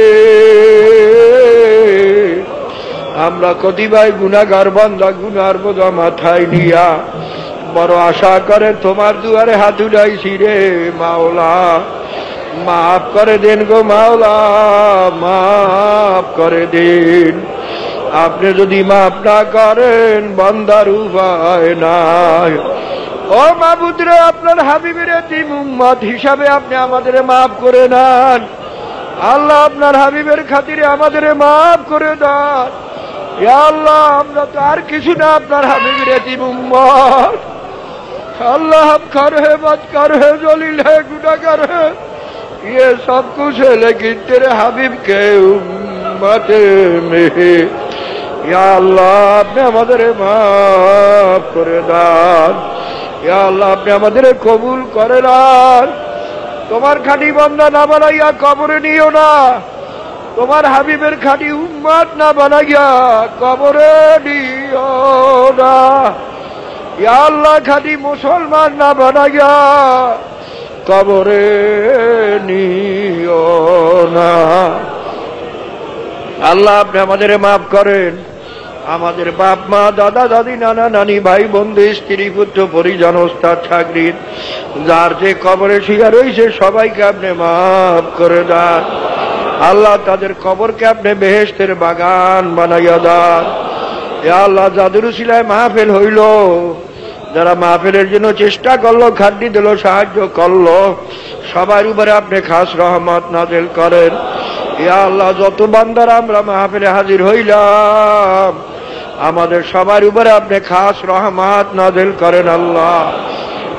আমরা কতিবাই গুণাগার বান্দা গুনার বোঝা মাথায় নিয়া বড় আশা করে তোমার দুয়ারে হাত উঠাইছি রে মাওলা। মাফ করে দিন গো মাওলা, মাফ করে দিন। আপনি যদি মাফ না করেন, বন্দার উপায় নাই। ও মাবুদরে, আপনার হাবিবের উম্মত হিসাবে আপনি আমাদের মাফ করে নেন আল্লাহ আপনার হাবিবের খাতিরে আমাদের মাফ করে দেন। আল্লাহ, আমরা তো আর কিছু না আপনার হাবিবের উম্মত। আল্লাহ কার হে, বদ কর হে, জলিল হে গুণা কর হে। ये सब कुछ है लेकिन तेरे हबीब के उम्मत में या আল্লাহ আপনি আমাদের মাফ করে দান ইয়া আল্লাহ আপনি আমাদের কবুল করে দান তোমার খাঁটি বন্ধা না বানাইয়া কবরে নিও না তোমার হাবিবের খাঁটি উম্মাদ না বানাইয়া কবরে নিও না ইয়া আল্লাহ খালি মুসলমান না বানাইয়া কবরে নিও না। আল্লাহ আপনি আমাদের মাফ করেন। আমাদের বাপ, মা, দাদা, দাদি, নানা, নানি, ভাই, বন্ধু, স্ত্রী, পুত্র, পরিজন, ওস্তাদ ছাগরির যার যে কবরে শুয়ে রয়েছে সবাইকে আপনি মাফ করে দেন। আল্লাহ তাদের কবরকে আপনি বেহেস্তের বাগান বানাইয়া দেন। আল্লাহ জাদুর শিলায় মাহফিল হইল। যারা মাহফিলের জন্য চেষ্টা করলো খাদ্যি দিল সাহায্য করলো সবার উপরে আপনি খাস রহমত নাজেল করেন ইয়া আল্লাহ যত বান্দার আমরা মাহফিলে হাজির হইলাম আমাদের সবার উপরে আপনি খাস রহমত নাজেল করেন আল্লাহ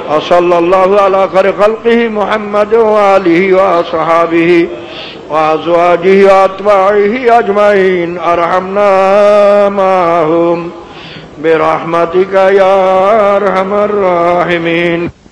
وصلى الله على خير خلقه محمد وآله وصحابه وأزواجه وأتباعه أجمعين أرحمنا معهم برحمتك يا أرحم الراحمين.